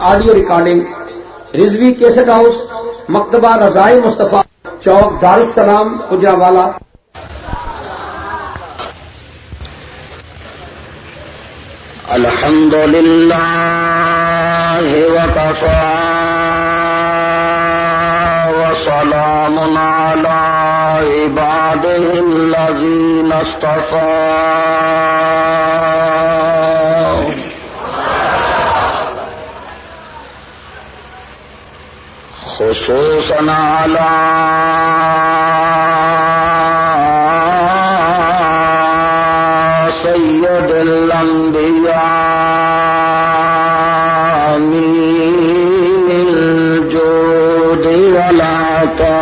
Audio recording, Rizvi cassette house, مکتبہ رضائی مصطفیٰ چوک، دارالسلام اجا والا الحمد للہ وكفى وسلام على عباده الذين اصطفى خصوصا على سيد الأنبياء من الجود والعطاء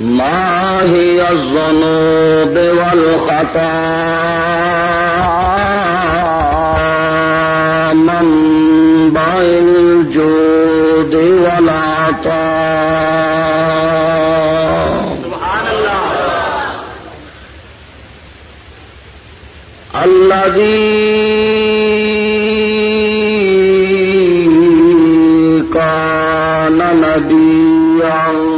ما هي الذنوب والخطايا اللہ۔ سبحان الذي كان نبيا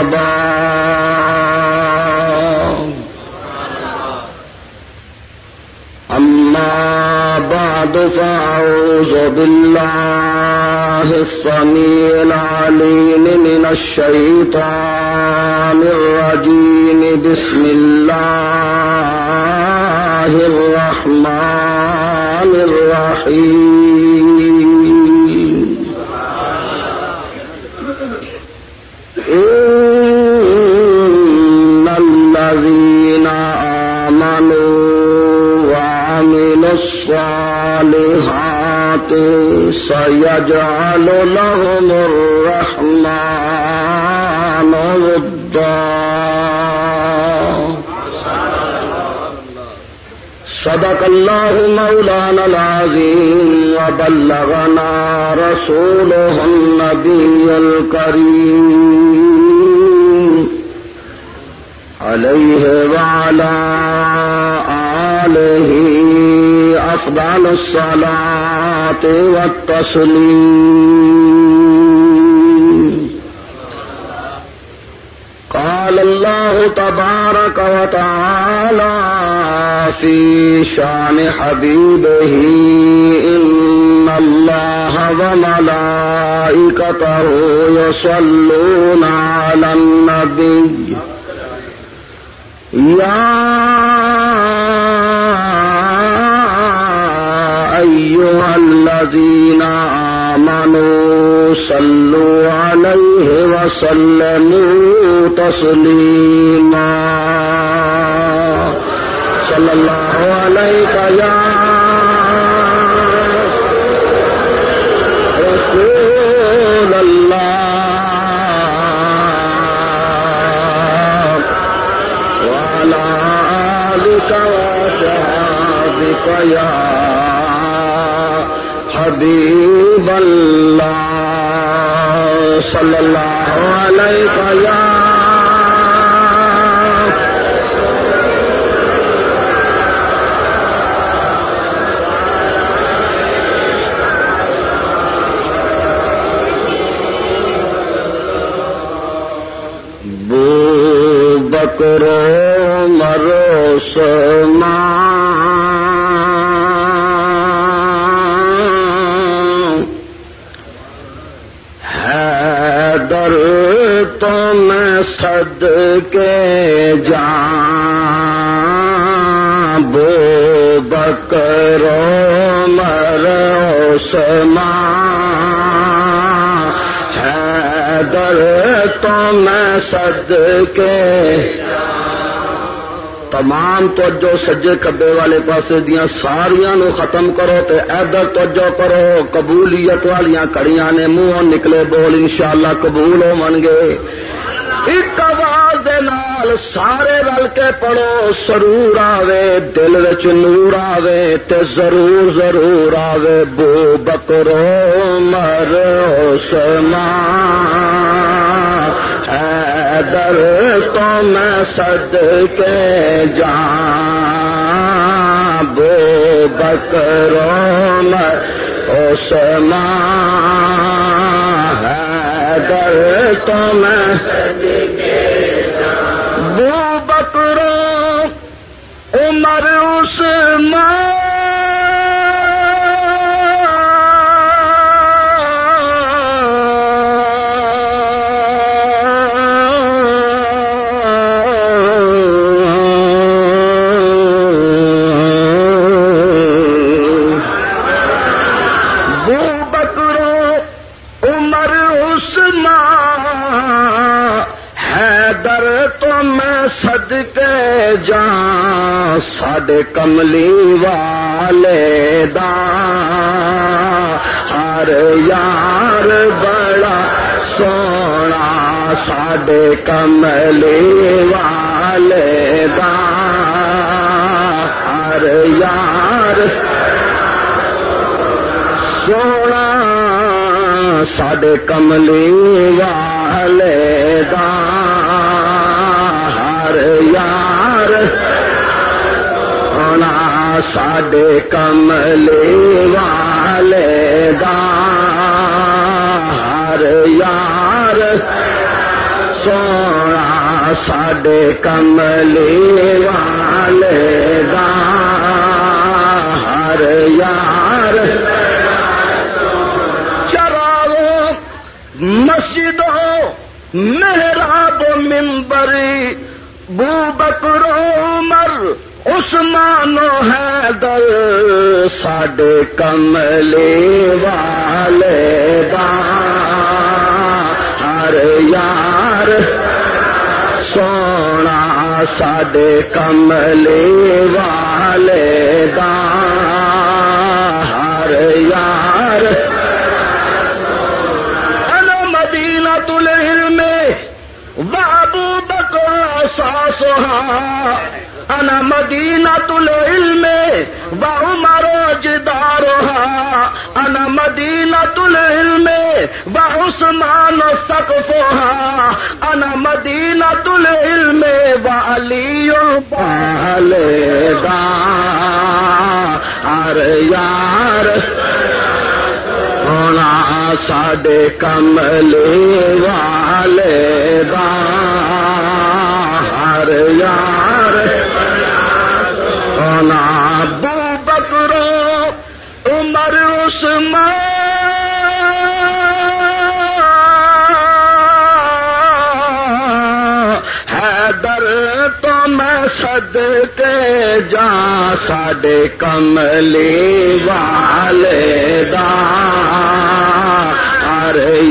المجتبى أما بعد فأعوذ بالله السميع العليم من الشيطان الرجيم. بسم الله الرحمن الرحيم. الصالحات سيجعل لهم الرحمن ودا۔ صدق الله مولانا العظيم وبلغنا رسوله النبي الكريم عليه وعلى آله أفضل الصلاة والتسليم. قال الله تبارك وتعالى في شان حبيبه، إن الله وملائكته يصلون على النبي. يا أيها الذين آمنوا صلوا عليه وسلموا تسليما. صلى الله عليك يا رسول الله. وعلى آلك وصحابك يا حبيب الله صلى الله عليك يا بو بکرو مرو سمان صد کے جان بو بکرو مرو سمان حیدر تو میں صد کے تمام توجہ سجے کبے والے پاسے دیا ساریا نو ختم کرو تے ادھر توجہ کرو، قبولیت والیاں کڑیاں نے منہ نکلے بول انشاءاللہ قبول ہو من گے۔ ایک آواز دے نال سارے رل کے پڑھو، سرور آوے، دل وچ نور آوے تے ضرور ضرور آوے۔ بو بکرو، مر سما در تو میں سد کے جان بو بکرو، مر سما در تو ساڈے کملی والے دا ہر یار بڑا سونا ساڈے کملی والے دا ہر یار سونا ساڈے کملی والے دا ہر یار ساڈے کملے والے دار یار۔ سونا ساڈے کملے والے دار یار۔ چراغو مسجدوں، محراب ممبری بو بکرو مر عثمانو ہے ساڈے کملے والے دا ہر یار سونا ساڈے کملے والے دا ہر یار مدینہ تلہل میں بابو بکوا سا سہا انا مدینہ العلم بعمر جدارها انا مدینہ العلم بعثمان سقفها انا مدینہ العلم وعلی بالدا ار یار، ہونا ساڈے کملے والے دا ہر یار۔ سد کے جا ساڈے کملی والے دا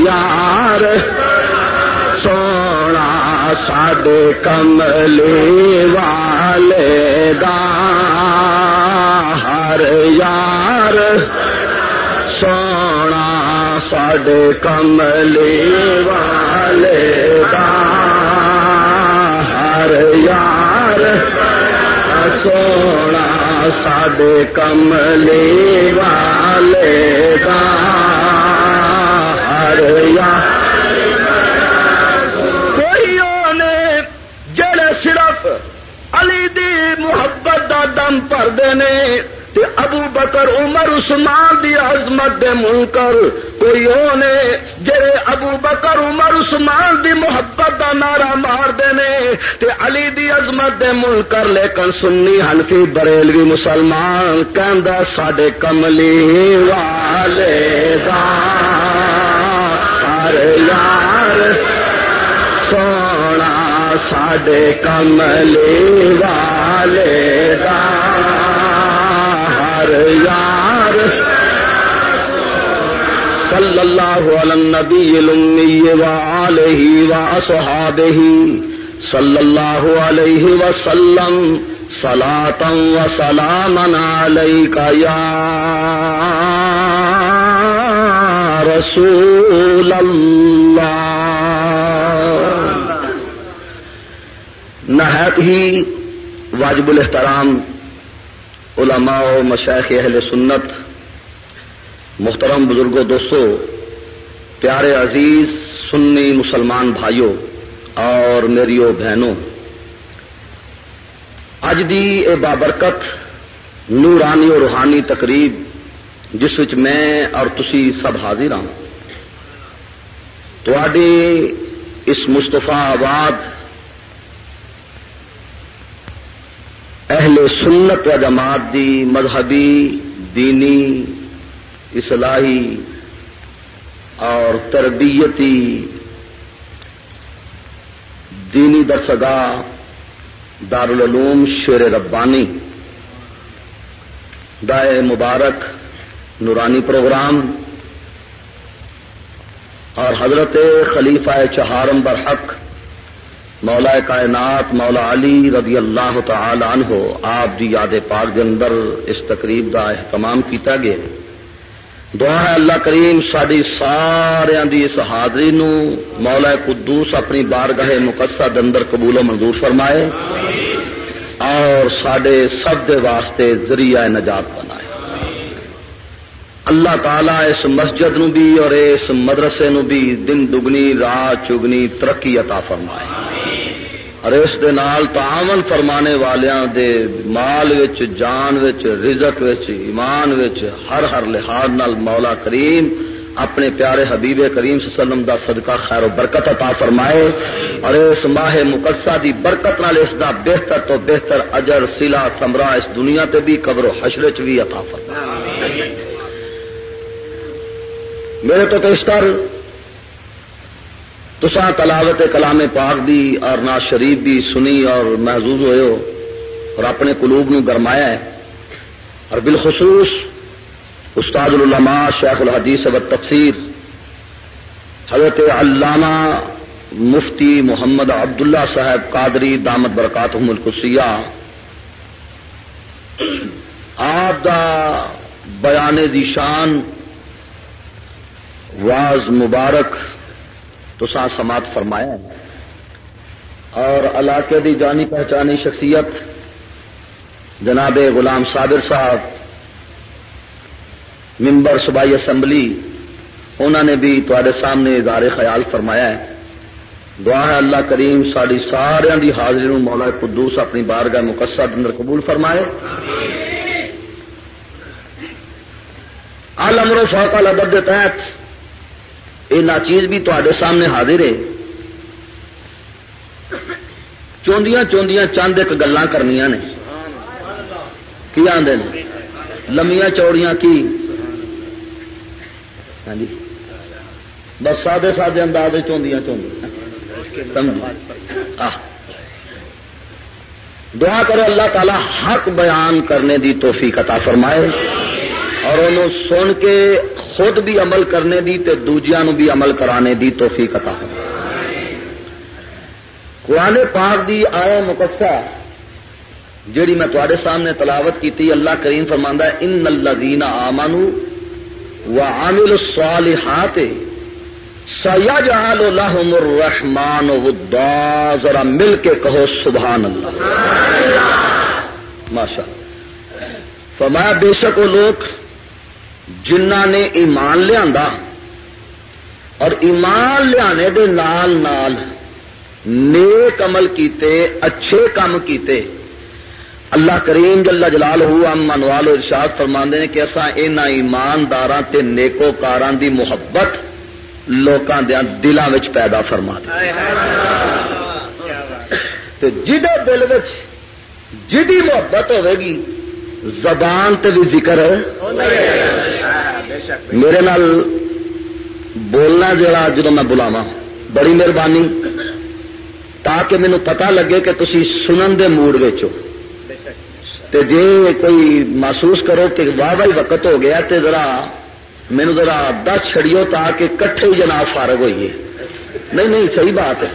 یار سونا ساڈے کملی والے دا ہر یار سونا ساڈے کملی والے دا ہر یار سونا ساڈے کملی والے دا ہر یار علی دی محبت دا دم پردے نے تے ابو بکر عمر عثمان دی عظمت دے منکر کوئی اونے جڑے ابو بکر، عمر، عثمان دی محبت دا نعرہ مار دے نے تے علی دی عظمت دے منکر لیکن سنی حنفی بریلوی مسلمان کہندا ساڈے کملی والے دا یار سونا، ساڈے کملے والے دا ہر یار صلی اللہ علی النبی الامی و آلہ صلی اللہ علیہ وسلم. سلاتم و سلام یا رسول اللہ نہایت ہی واجب الاحترام علماء و مشائق اہل سنت محترم بزرگوں دوستوں پیارے عزیز سنی مسلمان بھائیوں اور میری بہنوں اج دی اے بابرکت، نورانی اور روحانی تقریب، جس وچ میں اور تسی سب حاضر ہوں اس مستفا آباد اہل سنت و جماعت دی مذہبی، دینی اصلاحی اور تربیتی دینی درسگاہ دارالعلوم شیر ربانی دائے مبارک نورانی پروگرام اور حضرت خلیفہ چہارم برحق مولا کائنات مولا علی رضی اللہ تعالی عنہ آپ دی یاد پاک کے اندر اس تقریب کا اہتمام کیتا گیا دعا ہے اللہ کریم ساری سارا دی اس حاضری نو مولا قدوس اپنی بارگاہ مقصد اندر قبول و منظور فرمائے اور سڈے سب دے واسطے ذریعہ نجات بنائے۔ اللہ تعالی اس مسجد نو بھی اور اس مدرسے نو بھی دن دگنی، رات چگنی ترقی عطا فرمائے۔ اور اس دے نال تعاون فرمانے والیاں دے مال وچ، جان وچ، رزق وچ، ایمان وچ، ہر ہر لحاظ نال مولا کریم اپنے پیارے حبیب کریم صلی اللہ علیہ وسلم دا صدقہ، خیر و برکت عطا فرمائے۔ اور اس ماہ مقدسہ دی برکت نال اس دا بہتر تو بہتر اجر، سلا تمرا اس دنیا تے بھی، قبر و حشر چ بھی عطا فرمائے۔ میرے تو پیشتر تسا تلاوت کلام پاک دی اور ناز شریف بھی سنی اور محظوظ ہوئے ہو اور اپنے قلوب نو گرمایا ہے۔ اور بالخصوص استاد العلماء شیخ الحدیث و تفسیر حضرت علامہ مفتی محمد عبداللہ صاحب قادری دامت برکات القسیہ آپ دا بیان ذیشان واز مبارک تو سا سماعت فرمایا اور علاقے دی جانی پہچانی شخصیت جناب غلام صابر صاحب، ممبر صوبائی اسمبلی انہوں نے بھی تے سامنے اظہار خیال فرمایا ہے۔ دعا ہے اللہ کریم ساری سارا دی حاضری مولا قدوس اپنی بارگاہ مقصد اندر قبول فرمائے۔ المرو فوقا لبد تحت۔ یہ ناچیز بھی تے سامنے حاضر ہے۔ چوندیاں چوندیاں چند ایک گلا کرنی نے۔ کی آدھے لمیاں چوڑیاں کی؟ ہاں جی۔ بس سادے سادے انداز چوندیاں چوندیاں۔ دعا کرو اللہ تعالی حق بیان کرنے دی توفیق عطا فرمائے اور انہوں سن کے خود بھی عمل کرنے دی تے دوجیاں نو بھی عمل کرانے دی توفیق عطا قرآن پاک دی آیا مقصہ جیڑی میں تے سامنے تلاوت کی اللہ کریم فرماندہ ان الذین آمنوا وعملوا الصالحات سیجعل لهم الرحمن ودا ذرا مل کے کہو سبحان اللہ۔ ماشاء فرمایا بے شک وہ لوگ جنہ نے ایمان لیا اور ایمان لیا دے نال نال نیک عمل کیتے اچھے کام کیتے اللہ کریم جلا جلال ہوا منوال ارشاد فرما نے کہ اصا ان ایماندار نیکو کار دی محبت لوکاں دیا دلوں پیدا فرما جہے دل جدی محبت ہوے گی زبان تے بھی ذکر میرے نال بولنا جڑا جدو میں بلاوا بڑی مہربانی۔ تاکہ مینو پتا لگے کہ تھی سنن دے موڈ ویچو تے جے کوئی محسوس کرو کہ واہ واہ وقت ہو گیا تے ذرا مینو ذرا دس چڑیو تاکہ کٹھے جناب فارغ ہوئیے۔ نہیں نہیں، صحیح بات ہے۔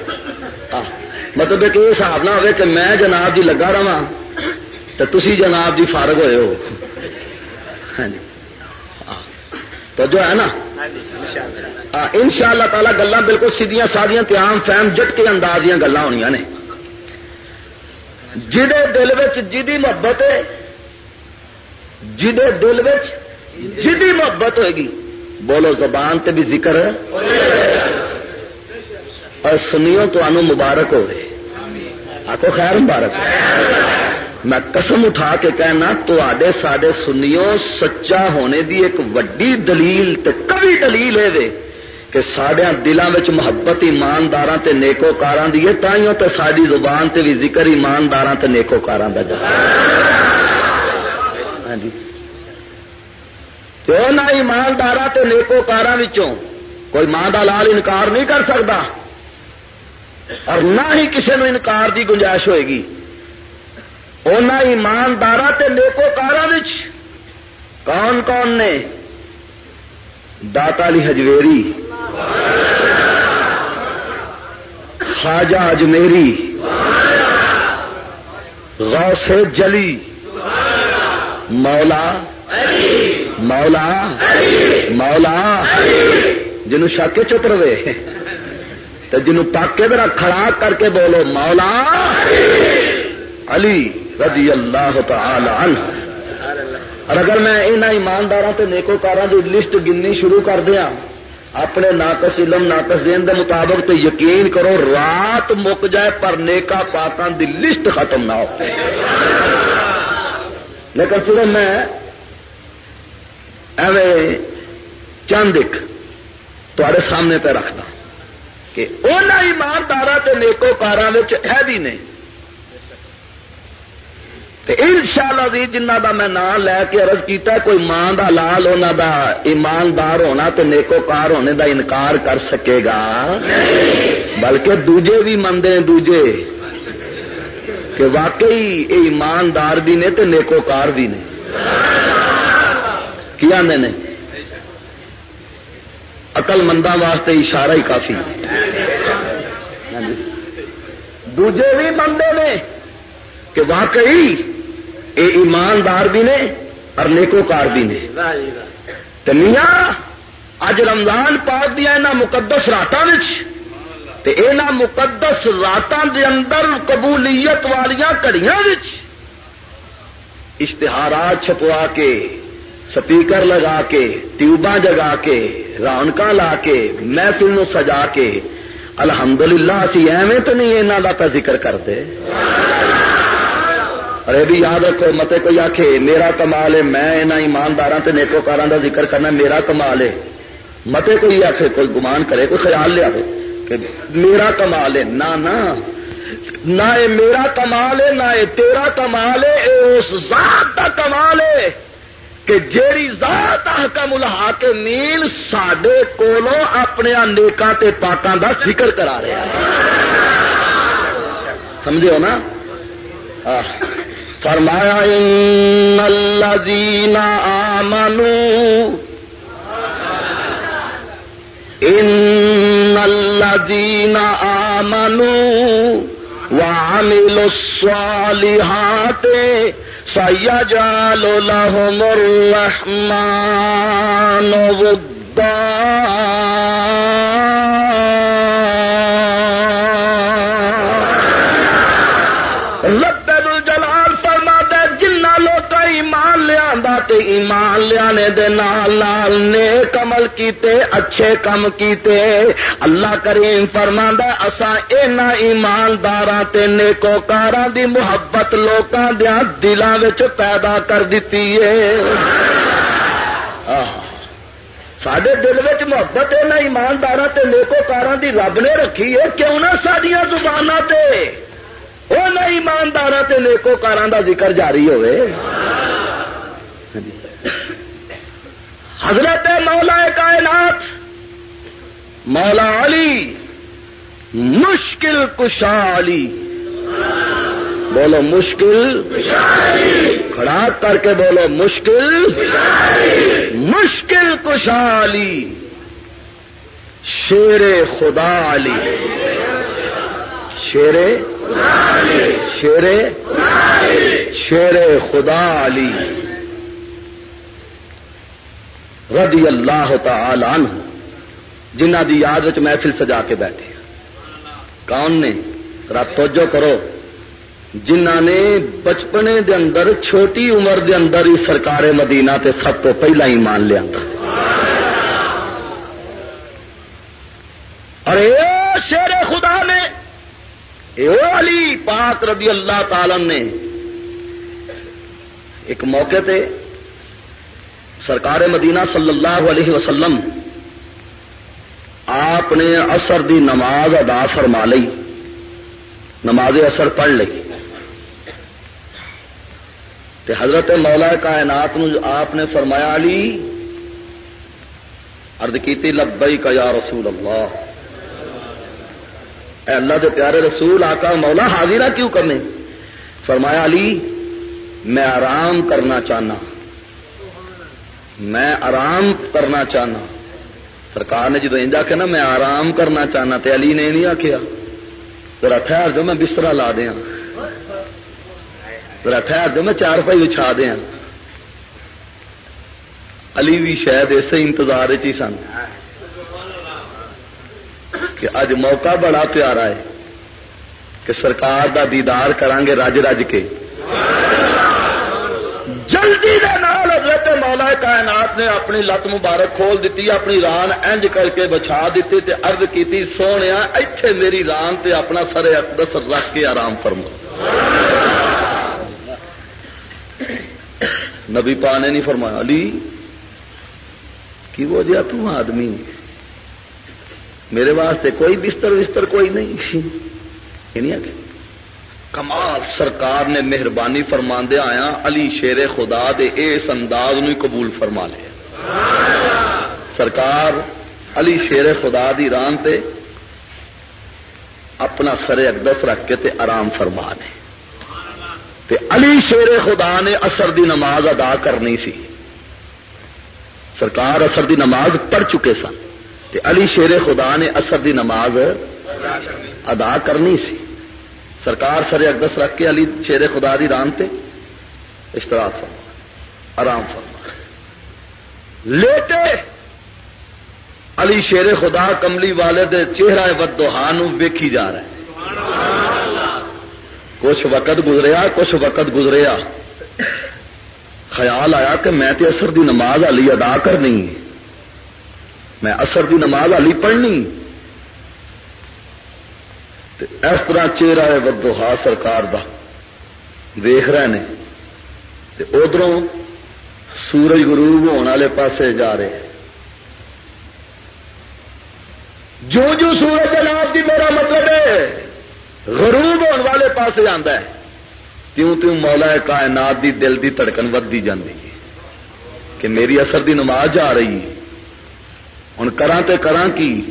مطلب کہ یہ حساب نہ ہو کہ میں جناب جی لگا رہا تو تھی جناب جی فارغ ہوئے ہو۔ ہاں جی۔ تو جو ہے نا؟ ان شاء اللہ تعالی گلا بالکل سیدیاں سادیاں تیام فیم جٹ کے انداز دیا گلا ہونی نے۔ جہے دل جی محبت ہے جہے دل جی محبت ہوئے گی۔ بولو زبان تے بھی ذکر۔ اور سنیو تو مبارک ہو رہے۔ آخو خیر مبارک۔ میں قسم اٹھا کے کہنا تو آڈے سنیو سچا ہونے دی ایک وڈی دلیل تے کبھی دلیل ہے کہ سڈیا دلوں میں محبت ایماندار تے نیکو کارا دی تائیوں تے ساری زبان تے بھی ذکر ایماندار تے نیکو کارا دا جا۔ ہاں جی۔ نہ ایماندار تے نیکو کارا کوئی ماں کا لال انکار نہیں کر سکتا اور نہ ہی کسی نے انکار کی گنجائش ہوئے گی۔ ان ایماندار نیکو کارا کون کون نے؟ داتا علی ہجویری خواجہ اجمیری۔ غوث جلی۔ مولا۔ مولا۔ مولا۔ جنو شاکے چپ رہے۔ تو جنو پاکے ذرا کھڑا کر کے بولو، مولا۔ علی۔ رضی اللہ تعالی عنہ۔ اور اگر میں یہاں ایماندار نیکوکار کی لسٹ گننی شروع کر دیا اپنے ناقص علم، ناقص دین دے مطابق تو یقین کرو، رات مک جائے پر نیکا پاکان دی لسٹ ختم نہ ہو۔ لیکن صرف میں ایویں چند ایک تے سامنے پہ رکھتا کہ ان ایماندار نیکو کارا ہے بھی نہیں۔ ان شاء اللہ جنہ کا میں نام لے کے عرض کیتا کوئی ماں دا لال انہوں دا ایماندار ہونا تو نیکو کار ہونے دا انکار کر سکے گا۔ بلکہ دوجے بھی مندے دوجے۔ کہ واقعی یہ ایماندار بھی نے تو نیکو کار بھی نے۔ کیا میں نے؟ اقل مندہ واسطے اشارہ ہی کافی۔ ہاں جی۔ دوجے بھی مندے نے کہ واقعی اے ایماندار بھی نے اور نیکوکار بھی نے۔ میاں اج رمضان پاک دیا یہاں مقدس راتوں یہاں مقدس راتوں دے اندر قبولیت والیا کڑیاں اشتہارات چھپوا کے سپیکر لگا کے ٹیوبا جگا کے رونق لا کے محفل سجا کے۔ الحمدللہ اسی ایویں تو نہیں یہاں کا ذکر کرتے۔ اور یہ بھی یاد رکھو، متے کوئی آخ میرا کمال ہے، میں یہاں ایماندار نیکوکار کا ذکر کرنا میرا کمال ہے۔ متے کوئی آخ کوئی گمان کرے، کوئی خیال لیا کہ میرا کمال ہے۔ نہ نہ میرا کمال ہے، نہ تیرا کمال ہے اس ذات کا کمال ہے کہ جیڑی ذات حکم الحا کے میل سڈے کولو اپنے نیکا پاکوں کا ذکر کرا رہا سمجھے ہو نا؟ فرمایا ان الذین آمنوا ان الذین آمنوا وعملوا الصالحات سيجعل لهم الرحمن ودا. ایمان لیانے دے نال نال نیک عمل کیتے، اچھے کم کیتے۔ اللہ کریم فرماندا اسا اینا ایمانداراں تے نیکوکاراں دی محبت لوکاں دیا دلاں وچ پیدا کر دتی ہے۔ سڈے دل وچ محبت ہے، نہ ایماندار تے نیکوکاراں دی رب نے رکھی ہے، کیوں نہ سڈیا زباناں تے۔ وہ نہ ایماندار تے نیکوکاراں دا ذکر جاری ہوئے۔ ہاں جی۔ حضرت مولا کائنات، مولا علی، مشکل کشا علی۔ بولو مشکل، کھڑا کر کے بولو مشکل مشکل کشا علی، شیر خدا علی۔ شیر شیر شیر خدا علی۔ رضی اللہ تعالی عنہ، جنہ دی یاد محفل سجا کے بیٹھے کون نے؟ رات توجہ کرو۔ جنہ نے بچپنے دے اندر، چھوٹی عمر دے اندر ہی سرکار مدینہ تے سب تو پہلا ہی مان لیا اور اے شیر خدا نے، اے او علی پاک رضی اللہ تعالی نے، ایک موقع تے سرکار مدینہ صلی اللہ علیہ وسلم، آپ نے اثر دی نماز ادا فرما لی، نماز اثر پڑھ لی۔ تے حضرت مولا کائنات نو آپ نے فرمایا، علی ارد کی لبئی کا یا رسول اللہ۔ اے اللہ دے پیارے رسول، آقا مولا حاضرہ کیوں کرنے فرمایا، علی، میں آرام کرنا چاہنا۔ میں آرام کرنا چاہنا۔ سرکار نے جدو انجا کہ نا، میں آرام کرنا چاہنا، تے علی نے نہیں آخیا ذرا ٹھہر جو میں بستر لا دیا۔ ذرا ٹھہر جو میں چار پائی بچھا دیا۔ علی بھی شاید اسی انتظار چ سن۔ کہ اج موقع بڑا پیارا ہے کہ سرکار دا دیدار کران گے رج رج کے۔ جلدی دے نال حضرت مولا کائنات نے اپنی لت مبارک کھول دیتی، اپنی ران انج کر کے بچا دیتی تے عرض کیتی سونے ایتھے میری ران تے اپنا سر اقدس رکھ کے آرام فرما۔ نبی پا نے نہیں فرمایا، علی، کی وہ جا آدمی؟ میرے واسطے کوئی بستر وستر کوئی نہیں۔ یعنی کمال سرکار نے مہربانی فرما دیا آیا علی شیر خدا دے اس انداز نو قبول فرما لیا سرکار علی شیر خدا دی ران تے اپنا سر اقدس رکھ کے تے آرام فرما لے۔ تے علی شیر خدا نے اثر دی نماز ادا کرنی سی۔ سرکار اثر دی نماز پڑھ چکے سن۔ تے علی شیر خدا نے اثر دی نماز ادا کرنی سی۔ سرکار سر اقدس رکھ کے علی شیر خدا دی رام تے اشتراک فرما، آرام فرما۔ لیتے علی شیر خدا کملی والے دے چہرہ بدوہان ویکھی جا رہا ہے۔ کچھ وقت گزریا، کچھ وقت گزریا۔ خیال آیا کہ میں تے اثر دی نماز علی ادا کرنی میں اثر دی نماز علی پڑھنی۔ اس طرح چہرہ ہے بدو سرکار دا۔ دیکھ رہے ہیں ادھر سورج غروب ہونے والے پاسے جا رہے جو جو سورج جناب کی میرا مطلب ہے، غروب ہونے والے پاس آتا ہے۔ تیوں تیوں مولا کائنات دی دل دی تڑکن ودی جاتی ہے۔ کہ میری اثر دی نماز جا رہی ہے۔ ہوں کرا تے کرا کی؟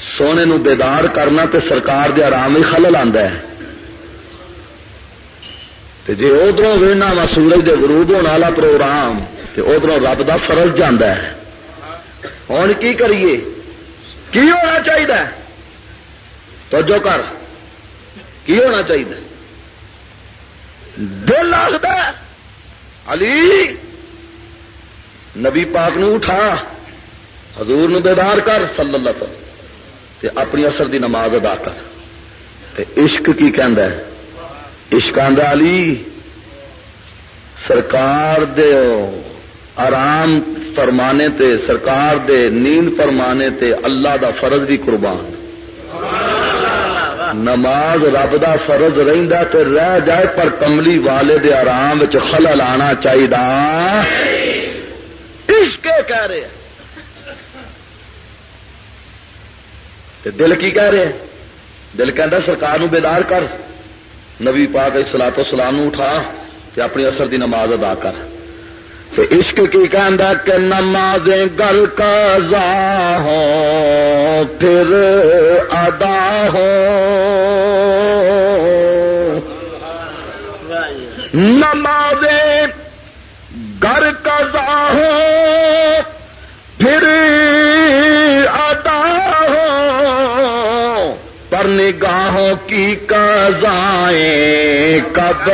سونے نو بیدار کرنا تے سرکار دے آرام ہی خلل آندا ہے۔ تے جے ادھر وینا وا سورج دے غروب ہونے والا پروگرام، تے ادھر رب دا فرض جانا ہے۔ ہوں کی کریے؟ کی ہونا چاہیے توجہ کر۔ کی ہونا چاہیے دل آخر علی، نبی پاک نو اٹھا، حضور نو بیدار کر، صلی اللہ علیہ وسلم۔ تے اپنی اثر دی نماز ادا کر۔ تے عشق کی کہندا ہے؟ عشق آندا علی سرکار دے آرام فرمانے تے سرکار دے نیند فرمانے تے اللہ دا فرض بھی قربان۔ نماز رب دا فرض رہندا تے رہ جائے پر کملی والے دے آرام وچ خلل آنا چاہیے عشق کہہ رہے ہیں۔ تے دل کی کہہ رہے ہیں؟ دل کہندا سرکار نو بیدار کر۔ نبی پاک سلا تو سلام اٹھا تے اپنی اثر دی نماز ادا کر۔ تے عشق کی کہندا کہ نمازیں گل کا ہو پھر ادا ہو نمازیں قضائیں کب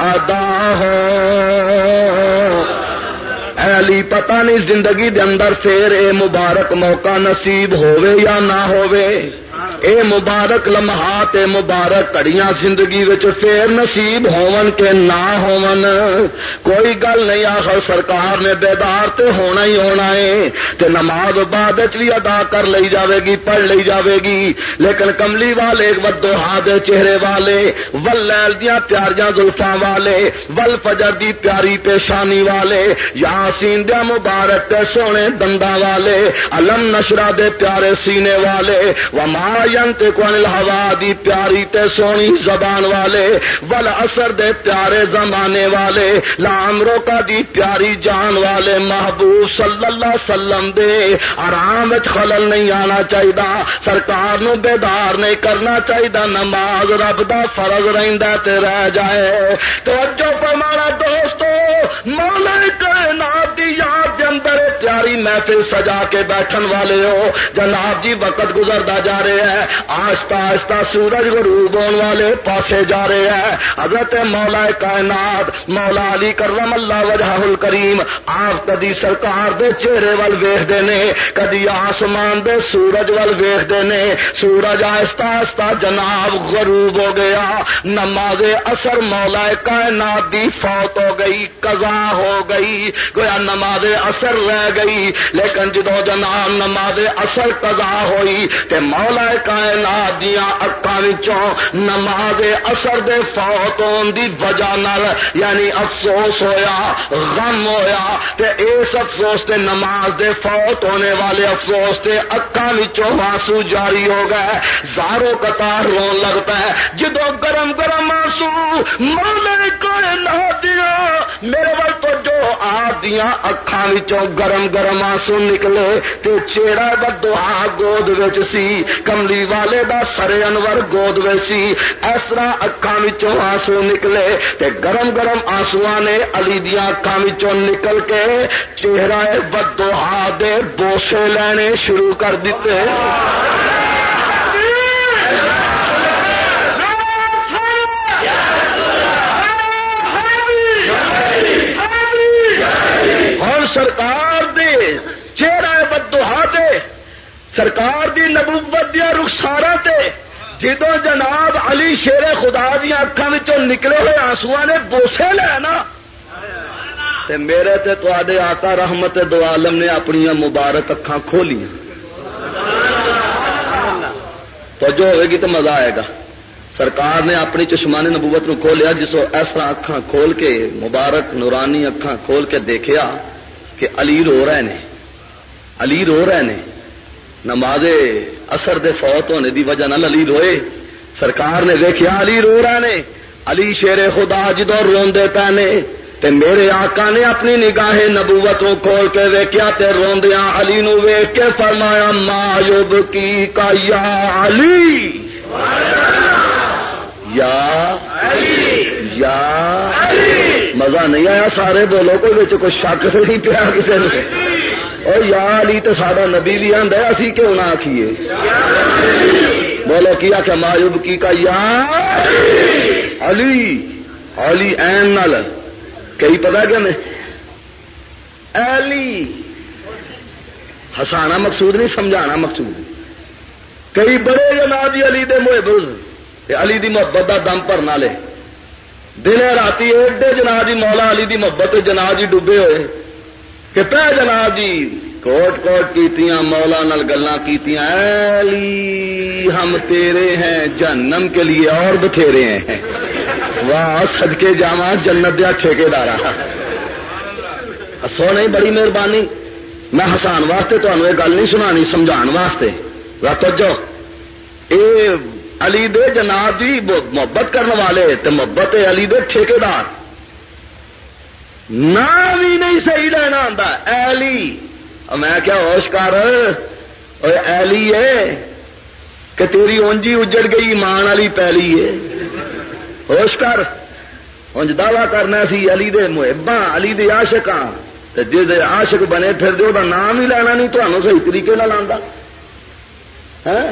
ادا ہو۔ علی پتہ نہیں زندگی دے اندر پھر اے مبارک موقع نصیب ہووے یا نہ ہووے۔ اے مبارک لمحات، اے مبارک کڑیاں زندگی وچ نصیب ہون کے نہ ہون۔ کوئی گل نہیں، آخر سرکار نے بیدار تے ہونا ہی ہونا ہے۔ تے نماز بعد بھی ادا کر لئی جاوے گی، پڑھ لئی جاوے گی۔ لیکن کملی والے ودو دے چہرے والے ول لیل دیا پیاریاں زلفاں والے ول فجر دی پیاری پیشانی والے، یاسین دیا مبارک تے سونے دندا والے، علم نشرا دے پیارے سینے والے، وما الہوا دی پیاری تے سونی زبان والے، ول اثر دے پیارے زمانے والے لام روکا دی پیاری جان والے محبوب صلی اللہ وسلم دے۔ آرام خلل نہیں آنا چاہیے سرکار نو بیدار نہیں کرنا چاہیے نماز رب دا فرض رہندا تے رہ جائے۔ تو اجو فرمانا دوستو، مولا کائنات دی یاد دے اندر پیاری محفل سجا کے بیٹھن والے ہو۔ جناب جی وقت گزرتا جا رہا ہے آہستہ آہستہ سورج غروب ہونے والے پاسے جا رہے ہیں۔ حضرت مولا کائنات، مولا علی کرم اللہ وجہ الکریم، آپ کدی سرکار دے چہرے ول ویختے نے، کدی آسمان دے سورج ول ویختے نے۔ سورج آہستہ آہستہ جناب غروب ہو گیا۔ نماز اثر مولا کائنات دی فوت ہو گئی، قضا ہو گئی۔ گویا نماز اثر رہ گئی، لیکن جدو جناب نماز اثر قضا ہوئی، تے مولا کائنات دیا اکان نماز اثر دے فوت دی وجہ نال یعنی افسوس ہویا، غم ہویا، تے اس افسوس تے نماز دے فوت ہونے والے افسوس تے اکان آنسو جاری ہو گئے زارو قطار رون لگتا ہے جدو گرم گرم آنسو مولا کائنات دیا میرے ول تو جو آپ دیا اکھان گرم گرم آنسو نکلے، تے چیڑا بدوہا گود وچ سی، کملی والے دا سر انور گود ویسی، اس طرح اکھان آنسو نکلے تے گرم گرم آنسو نے علی دیا اکھان نکل کے چہرہ بدو دے بوسے لینے شروع کر دیتے۔ اور سرکار دے چہرہ بدوہا دے سرکار دی نبوت دیا رخسارا تے جدو جناب علی شیر خدا دیا اکھان نکلے ہوئے آنسو نے بوسے لینا تے میرے تے تے آقا رحمت دو عالم نے اپنی مبارک اکھان کھولی تو جو ہوئے گی تو مزہ آئے گا۔ سرکار نے اپنی چشمان نبوت نو کھولیا جس اس طرح اکھان کھول کے مبارک نورانی اکھان کھول کے دیکھیا کہ علی رو رہے نے۔ علی رو رہے نے۔ نماز اثر دے فوت ہونے دی وجہ نال علی روئے۔ سرکار نے دیکھا علی رو رہے نے۔ علی شیر خدا جدو روندے پے تے میرے آقا نے اپنی نگاہ نبوت کھول کے ویکیا تے روندیا علی نو ویک کے فرمایا مایوب کی کا یا علی؟ یا یا مزہ نہیں آیا سارے بولو، کوئی کوئی شک نہیں پیا کسی نے اور یا علی تو سارا نبی بھی آدھا اسی کیوں نہ آخیے بولو کیا کہ مایوب کی کا یا علی علی این نل کئی پتا کیا میں علی ہسانا مقصود نہیں سمجھانا مقصود کئی بڑے جناب جی علی دے محبت علی دی محبت دا دم بھرنا لے دن رات ایڈے جناب جی مولا علی دی محبت جناب جی ڈبے ہوئے کہ پہ جناب جی کوٹ کوٹ کیتیاں، مولا نل گلا کیتیاں ایلی ہم تیرے ہیں جنم کے لیے اور بتھیرے ہیں۔ واہ سدکے جاوا جنت دیا ٹھیکے دارا سو نہیں بڑی مہربانی، میں ہسان واسطے تمہیں یہ گل نہیں سنانی سمجھا واسطے۔ توجہ۔ اے علی دے جناب جی محبت کرنے والے، تے محبت علی دے ٹھیکے دار نام بھی نہیں صحیح رہنا آتا ایلی میں کیا ہوش کر ایلی ہے کہ تیری اونجی اجڑ گئی مان والی پیلی ہے۔ ہوش کر انج دعوی کرنا سی علی دے محبا علی دے آشک جی آشک بنے پھر دے وہ نام ہی لینا نہیں تمہیں صحیح طریقے نہ لا ہاں؟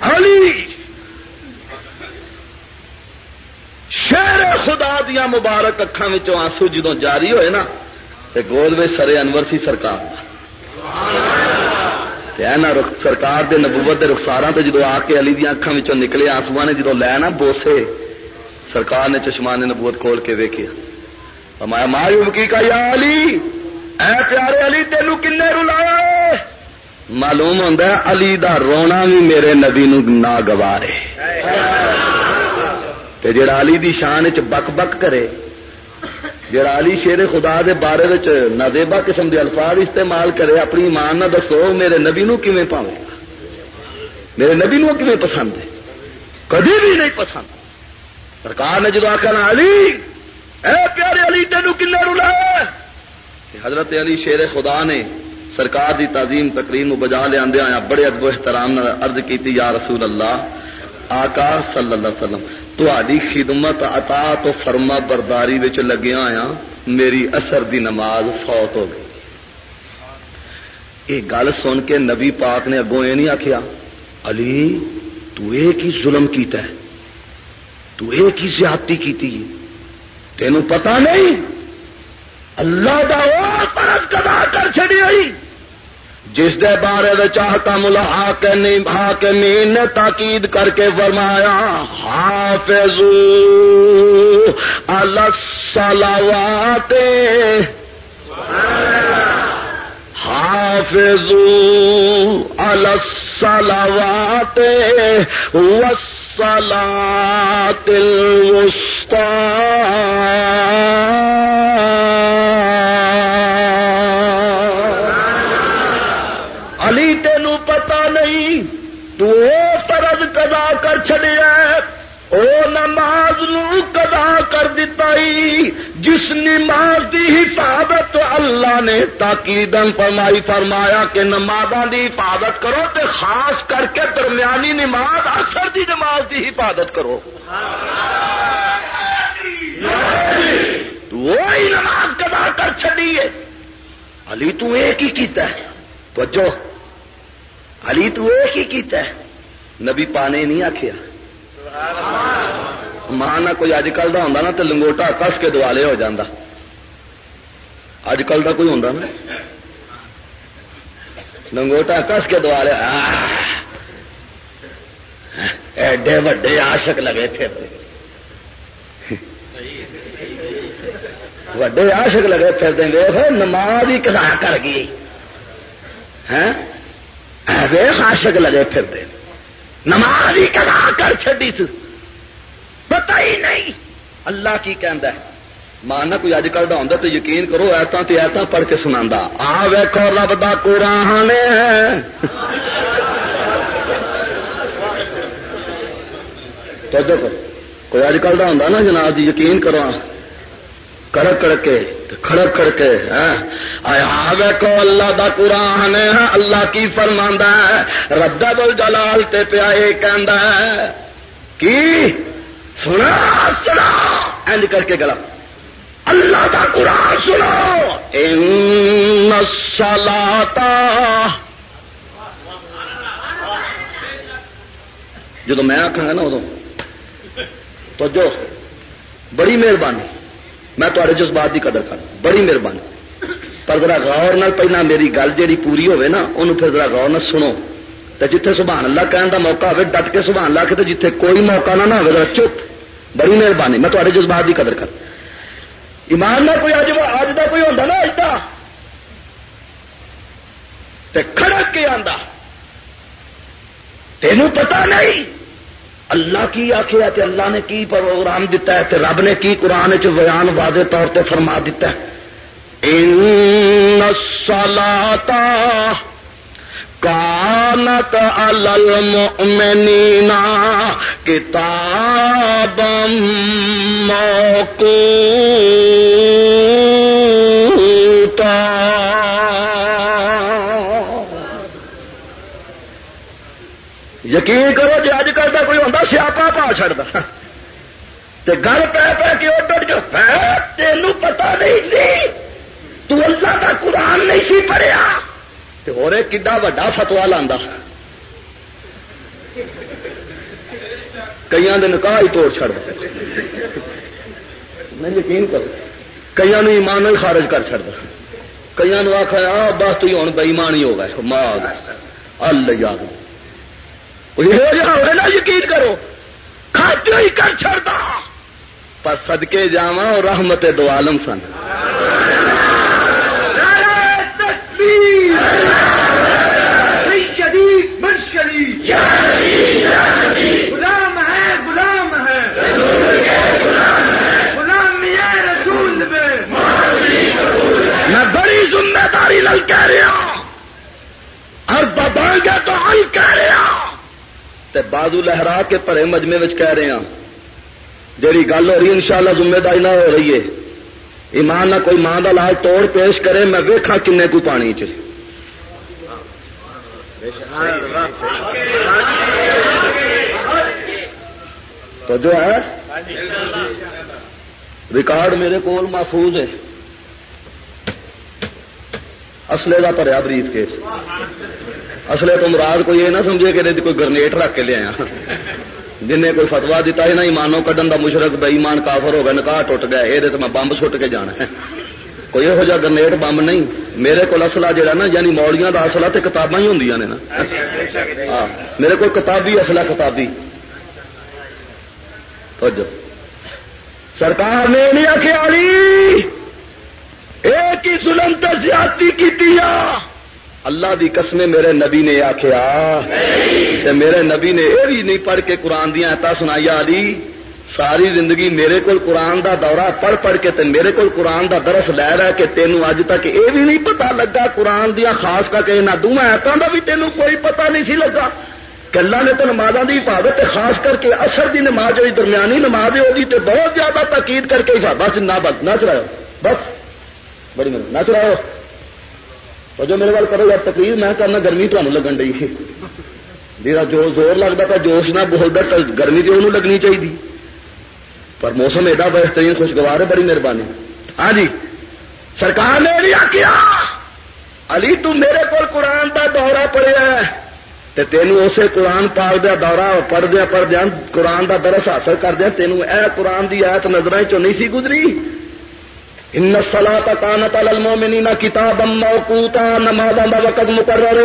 علی! شیر خدا دیا مبارک اکھان آنسو جدو جاری ہوئے نا گود میں سرے انور سی سرکار سرکار دے نبوت دے رخسار تے جدو آ کے علی دیا اکھان نکلے آنسو نے جدو لے نا بوسے، سرکار نے چشمان نے نبوت کھول کے ویکیا مایا مایو کی کا یا علی؟ اے پیارے علی تینوں کن رلایا معلوم ہوتا علی دا رونا بھی میرے نبی نو نہ گوارے جڑا علی دی شان چ بک بک کرے جڑا علی شیر خدا دے بارے نادیبا قسم دے الفاظ استعمال کرے، اپنی مان نہ دسو میرے نبی نو کیویں پاوے؟ میرے نبی نو کیویں پسند ہے؟ کدی بھی نہیں پسند۔ سرکار نے جدو آخر علی، اے پیارے علی تینوں کن رولا حضرت علی شیر خدا نے سرکار دی تعظیم تقریم بجا لیا بڑے ادب احترام ارد کی یا رسول اللہ، آقا صلی اللہ علیہ وسلم تاری خدمت عطا تو فرما برداری لگیا آیا میری اثر دی نماز فوت ہو گئی۔ یہ گل سن کے نبی پاک نے اگوں یہ نہیں آخیا علی، تو ایک ہی ظلم کیتا ہے؟ تو ایک ہی زیادتی کی تینوں پتا نہیں؟ اللہ دا فرض کدا کر چڑی ہوئی۔ جس دے بارے میں چاہتا ملا کے مین نے تاکید کر کے فرمایا حافظ السلاوات حافظ السلاوات والصلاة الوسطى فرض کر چڑیا او نماز نو کدا کر جس نماز دی حفاظت اللہ نے تاکید فرمائی فرمایا کہ نماز دی حفاظت کرو تے خاص کر کے درمیانی نماز اثر دی نماز دی حفاظت کرو وہی نماز کدا کر چڑی ہے علی تو ایک ہی کیتا ہے تو جو علی تو ایک ہی کیتا ہے نبی پانے نہیں آخیا ماں نہ کوئی اج کل کا ہوں نا تو لنگوٹا کس کے دوالے ہو جاتا اج کل کا کوئی ہوں نا؟ لنگوٹا کس کے دوالے۔ ایڈے وڈے آشک لگے تھے۔ وڈے آشک لگے پھر دیں نماز ہی کسا کر گئی۔ ہاں؟ ویخ آشک لگے پھر دیں نماز ہی کدا کر چڈی پتا ہی نہیں۔ اللہ کی کہہ ماننا کوئی اج کل کا تو یقین کرو ایسا تو ایسا پڑھ کے سنا آ ویکو رب دا قرآن۔ تو کوئی اج کل کا ہوں نا جناب جی یقین کرو۔ کڑک کڑک کے، کھڑک کھڑ کے ہاں؟ آیا ویکو اللہ دا قرآن اللہ کی فرماندا ہے؟ رب جلال تے پیا یہ کی؟ سنا سنا! اینج کر کے گلا۔ اللہ دا قرآن سنو۔ ان سلاتا جدو میں آخا گا نا، ادو تو جو بڑی مہربانی۔ میں تے جذبات کی قدر کر بڑی مہربانی۔ پر ذرا غور نال پہلے میری گل جیڑی پوری ہوے نا انہوں پھر ذرا غور نہ سنو۔ تو جتھے سبحان اللہ کہن دا موقع ہوے ڈٹ کے سبحان اللہ کے جتھے کوئی موقع نہ ہو ذرا چپ۔ بڑی مہربانی، میں تے جذبات کی قدر کر ایمان نہ کوئی اج اج دا کوئی ہوتا نا اج کا کھڑک کے آندا؟ تینوں پتہ نہیں۔ اللہ کی آخیا تے اللہ نے کی پروگرام دیتا ہے تے رب نے کی قرآن چ بیان واضح طور تے فرما دیتا ہے۔ ان سلاتا کانت المؤمنین کتاب موقوتا۔ یقین کرو جی اج کل کا کوئی ہوتا سیاپا پا چڑتا گل پہ پہ کے ڈر جو تین پتا نہیں سی۔ تو اللہ کا قرآن نہیں سی پڑھیا۔ اور کڈا وا فتوا لا کئی نکاح ہی توڑ چڑ میں یقین کرو کئی ایمان ہی خارج کر چڑ کئی آخر بس تھی ہوں بئیمان ہی ہو گئے۔ ماں اللہ یاد۔ نا یقین کرو، کھاتے ہی کر چڑتا پر سدکے جا رحمت دو عالم سن۔ غلام ہے غلام ہے غلام رسول میں بڑی ذمہ داری لل کہہ رہا اور ببا تو ہل کہہ رہا بازو لہرا کے پرے مجمے کہہ رہے ہیں۔ جی گل ہو رہی ان شاء اللہ ذمہ داری نہ ہو رہی ہے۔ ایمان نہ کوئی ماں کا لاج توڑ پیش کرے، میں ویکھا کن کو پانی چ۔ تو جو ہے؟ ریکارڈ میرے کو محفوظ ہے۔ اصلے کا پریا بریف کیس۔ اصلے تو مراد کوئی یہ نہ سمجھے کہ کوئی گرنیٹ رکھ کے لیا جن کوئی فتوا دتا ہے نا، ایمانوں کڈن کا مشرق بے ایمان کافر ہو گیا نکاح ٹوٹ گیا یہ تو میں بمب سٹ کے جانا ہے۔ کوئی یہو جہ گرنیٹ بمب نہیں۔ میرے کو اصلا جہا نا یعنی موڑیاں کا اصلا تو کتاباں ہی ہوں نے نا۔ ہاں میرے کو کتابی اصلا کتابی۔ سرکار نے نہیں آخیا ایک ہی ظلم تو زیادتی کی اللہ دی قسم میرے نبی نے آخیا میرے نبی نے یہ بھی نہیں پڑھ کے قرآن دیا ایتا سنائی علی۔ ساری زندگی میرے کو قرآن دا دورہ پڑھ پڑھ کے تے میرے کو قرآن دا درس لے رہا کہ تینوں اج تک یہ بھی نہیں پتا لگا قرآن دیا خاص کر کے نہ دونوں ایتوں کا بھی تینوں کوئی پتا نہیں سی لگا۔ کہ اللہ نے تو نمازوں کی حفاظت خاص کر کے اثر دی نماز جو درمیانی نماز ہوگی تو بہت زیادہ تاکید کر کے بس نہ بس نہ چلاؤ بس۔ بڑی مہربانی نہ چلاؤ اور جو میرے کرو گا تقریر، میں کرنا گرمی تمہیں لگن ڈی میرا جو زور لگتا تھا جوش نہ بولتا تو گرمی تو انہوں لگنی چاہیے پر موسم ایڈا بہترین خوشگوار ہے، بڑی مہربانی۔ ہاں جی سرکار نے کیا۔ علی تو میرے کو قرآن کا دورہ پڑیا ہے۔ تینوں اسے قرآن پاک دیا دورہ پڑھدیا پڑھدیا قرآن کا درس حاصل کردیا تینوں اے قرآن کی آیت نظر چ نہیں سی گزری۔ ان سلا تکانت المومنین کتاب موقوتا نماز دا وقت مقرر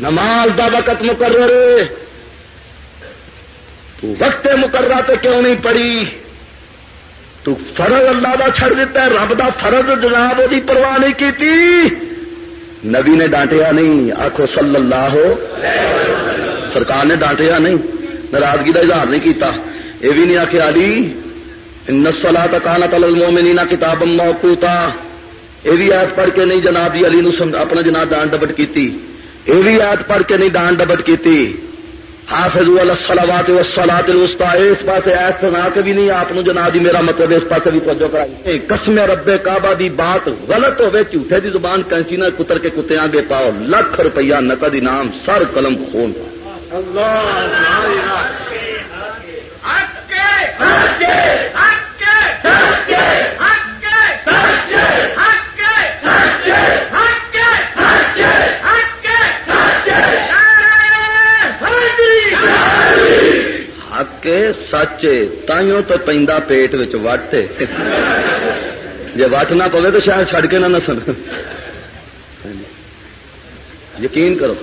نماز دا وقت مقرر تو وقت مقررہ تے کیوں نہیں پڑی تو فرض اللہ دا چھڑ دیتا ہے، رب دا فرض جناب دی پرواہ نہیں کی نبی نے ڈانٹیا نہیں آخو صلی اللہ ہو سرکار نے ڈانٹیا نہیں، ناراضگی کا اظہار نہیں کیتا۔ یہ بھی نہیں آخیا علی نسلا تکانا تل مومنینا کتاب موقوتا۔ یہ بھی آیت پڑھ کے نہیں جناب جی علی نو اپنا جناب ڈانٹ ڈبٹ کیتی۔ یہ بھی آیت پڑھ کے نہیں ڈانٹ ڈبٹ کیتی۔ حافظ السلامات وسلاط الوسطا اس پاس ایس سنا کے بھی نہیں، آپ جناب جی میرا مطلب اس پاس بھی توجہ کرائی۔ قسم رب کعبہ دی بات غلط ہوے جھوٹے دی زبان کینچی نہ کتر کے کتے آگے پاؤ لاکھ روپیہ نقد انعام، سر قلم خون اللہ۔ سچ تائیوں تو پہنتا پیٹ وٹ جی وٹ نہ پوے تو شاید چڑ کے نہ نسن۔ یقین کرو۔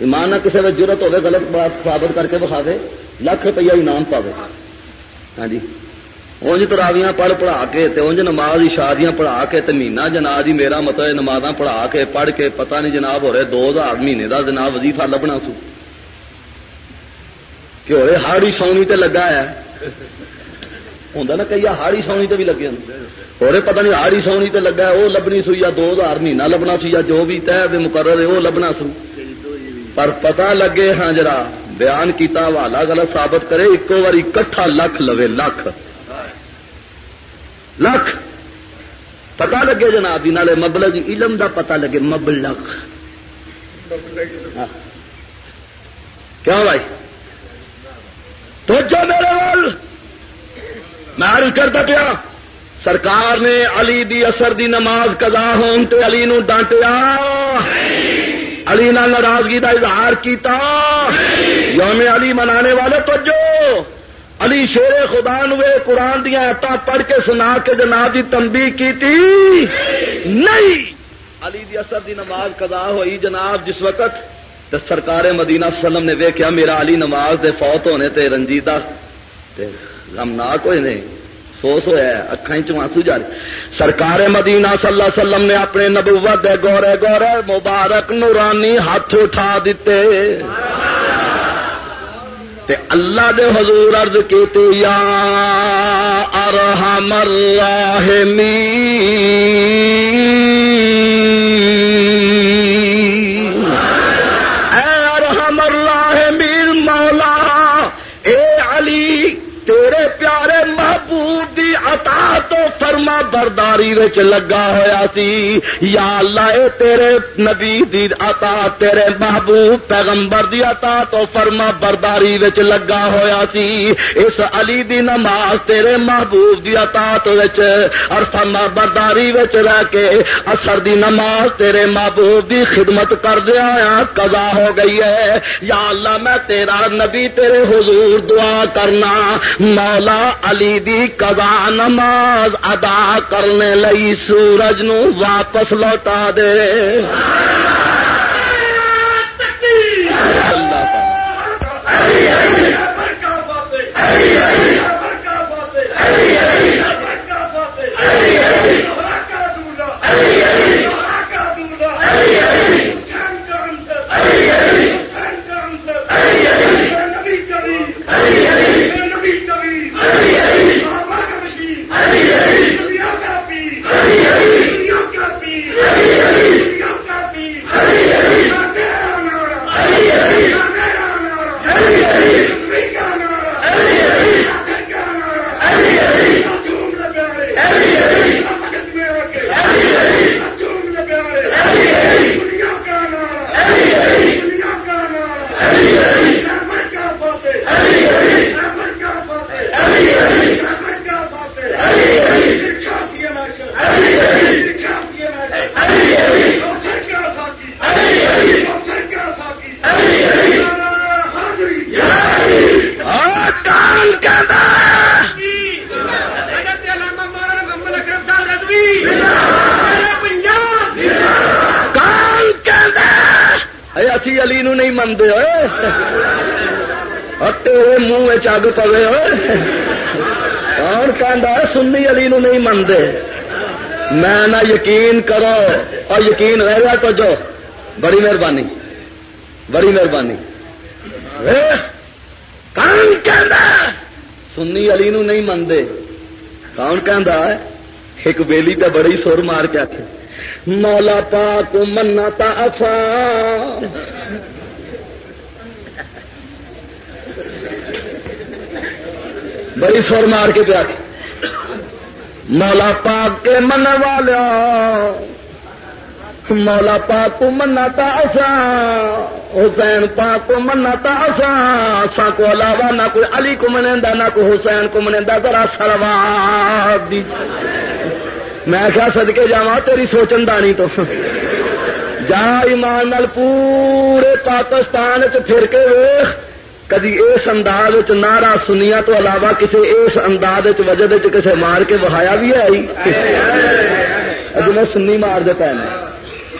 ایمان نہ کسی میں ضرورت ہوگی غلط بات ثابت کر کے بخا دے لاکھ روپیہ انعام پاوے۔ ہاں جی۔ اونج تراویاں پڑھ پڑھا کے تے اونج نماز شادیاں پڑھا کے تے مہینہ جناب جی میرا مطلب نماز پڑھا کے، پڑھ کے پتہ نہیں جناب ہو رہے دو ہزار مہینے دا جناب وظیفہ لبنا سو۔ کہ ہوئے ہاڑی سونی تے لگا ہے۔ ہوں نا کئی ہاڑی سونی تے بھی لگے ہو رہے پتہ نہیں ہاڑی سونی تے لگا ہے وہ لبنی سو یا دو ہزار مہینہ لبنا سی یا جو بھی طے مقرر ہے وہ لبنا سو۔ پر پتہ لگے ہاں جرا بیان کیتا حوالہ غلط ثابت کرے ایک بار کٹھا لکھ لوے لکھ۔ لکھ۔ پتا لگے جناب جی نالے مبلغ علم دا پتا لگے، مبلغ۔ ہاں۔ کیا بھائی؟ تو جو میرے وال میں عرض کرتا پیا، سرکار نے علی دی اثر دی نماز کدا ہون تے علی نو ڈانٹیا۔ علی نہ ناراضگی کا اظہار کیتا۔ یوم علی منانے والے تو جو علی شیر خدا نوے قرآن دیا ایٹا پڑھ کے سنا کے جناب کی تمبی کی نہیں۔ علی دی اثر دی نماز قضا ہوئی جناب جس وقت سرکار مدینہ سلم نے ویکیا میرا علی نماز دے فوت ہونے تے رنجیدہ غمناک ہوئے نے۔ افسوس ہوا اکھان چانسو جا سرکار مدینہ صلی اللہ علیہ وسلم نے اپنے نبوت دے گورے گورے مبارک نورانی ہاتھ اٹھا دیتے۔ تے اللہ دے حضور عرض کیتے، یا ارحم الراحمین۔ برداری وچ لگا ہویا سی۔ یا اللہ، اے تیرے نبی دی عطا، تیرے محبوب پیغمبر دی عطا تو فرما برداری وچ لگا ہویا سی۔ اس علی دی نماز تیرے محبوب دی عطا تو وچ اور فرما برداری وچ رہ کے اثر دی نماز تیرے محبوب دی خدمت کر دیا قضا ہو گئی ہے۔ یا اللہ، میں تیرا نبی، تیرے حضور دعا کرنا۔ مولا علی دی قضا نماز ادا کرنے لئی سورج نو واپس لوٹا دے۔ اسی علی نو نہیں منتے ہوئے تیرے منہ چگ پوے ہوئے کون کہ سنی علی نو نہیں منتے میں نہ یقین کرو اور یقین رہ گیا تو جو بڑی مہربانی بڑی مہربانی کون کہ سنی علی نو نہیں منتے کون کہ ایک بیلی پہ بڑی سر مار کے آتے مولا پاک منا تا آسان بڑی سور مار کے پیا۔ مولا پاک کے من والا مولا پاک کو منا تا آسان حسین پاک کو منا تا آسان سا کو علاوہ نہ کوئی علی کو منہ نہ کوئی حسین کو منہ ذرا سلوا دی میں کیا سدکے جا تیری سوچن دانی تو۔ جا ایمان نال پورے پاکستان پھر کے ویخ، کدی اس انداز نارا سنیا تو علاوہ کسی اس انداز وجد کسی مار کے وہایا بھی ہے اج میں سنی مار دے پے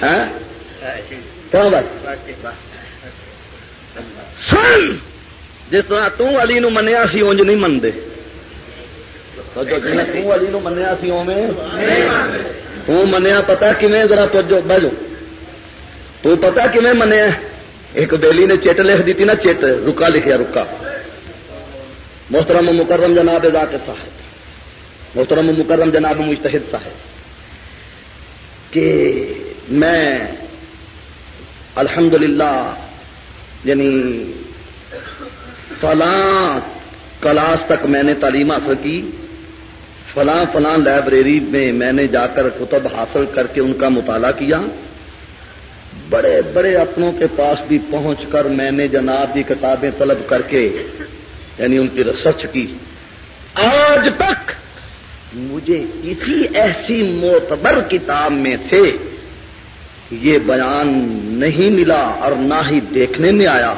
ہاں؟ کیوں سن! جس طرح تلی نو منیا سی، اونج نہیں منتے علی نو منیا سی منیا پتا کھے ذرا توجہ بہو تو پتا منیا ایک بیلی نے چٹ لکھ دیتی نا، چٹ، رکا لکھیا، رکا۔ محترم مکرم جناب ذاکر صاحب، محترم مکرم جناب مشتحد صاحب، کہ میں الحمدللہ یعنی فلاں کلاس تک میں نے تعلیم حاصل کی۔ فلاں فلاں لائبریری میں میں نے جا کر کتب حاصل کر کے ان کا مطالعہ کیا۔ بڑے بڑے اپنوں کے پاس بھی پہنچ کر میں نے جناب کی کتابیں طلب کر کے یعنی ان کی ریسرچ کی۔ آج تک مجھے کسی ایسی معتبر کتاب میں سے یہ بیان نہیں ملا اور نہ ہی دیکھنے میں آیا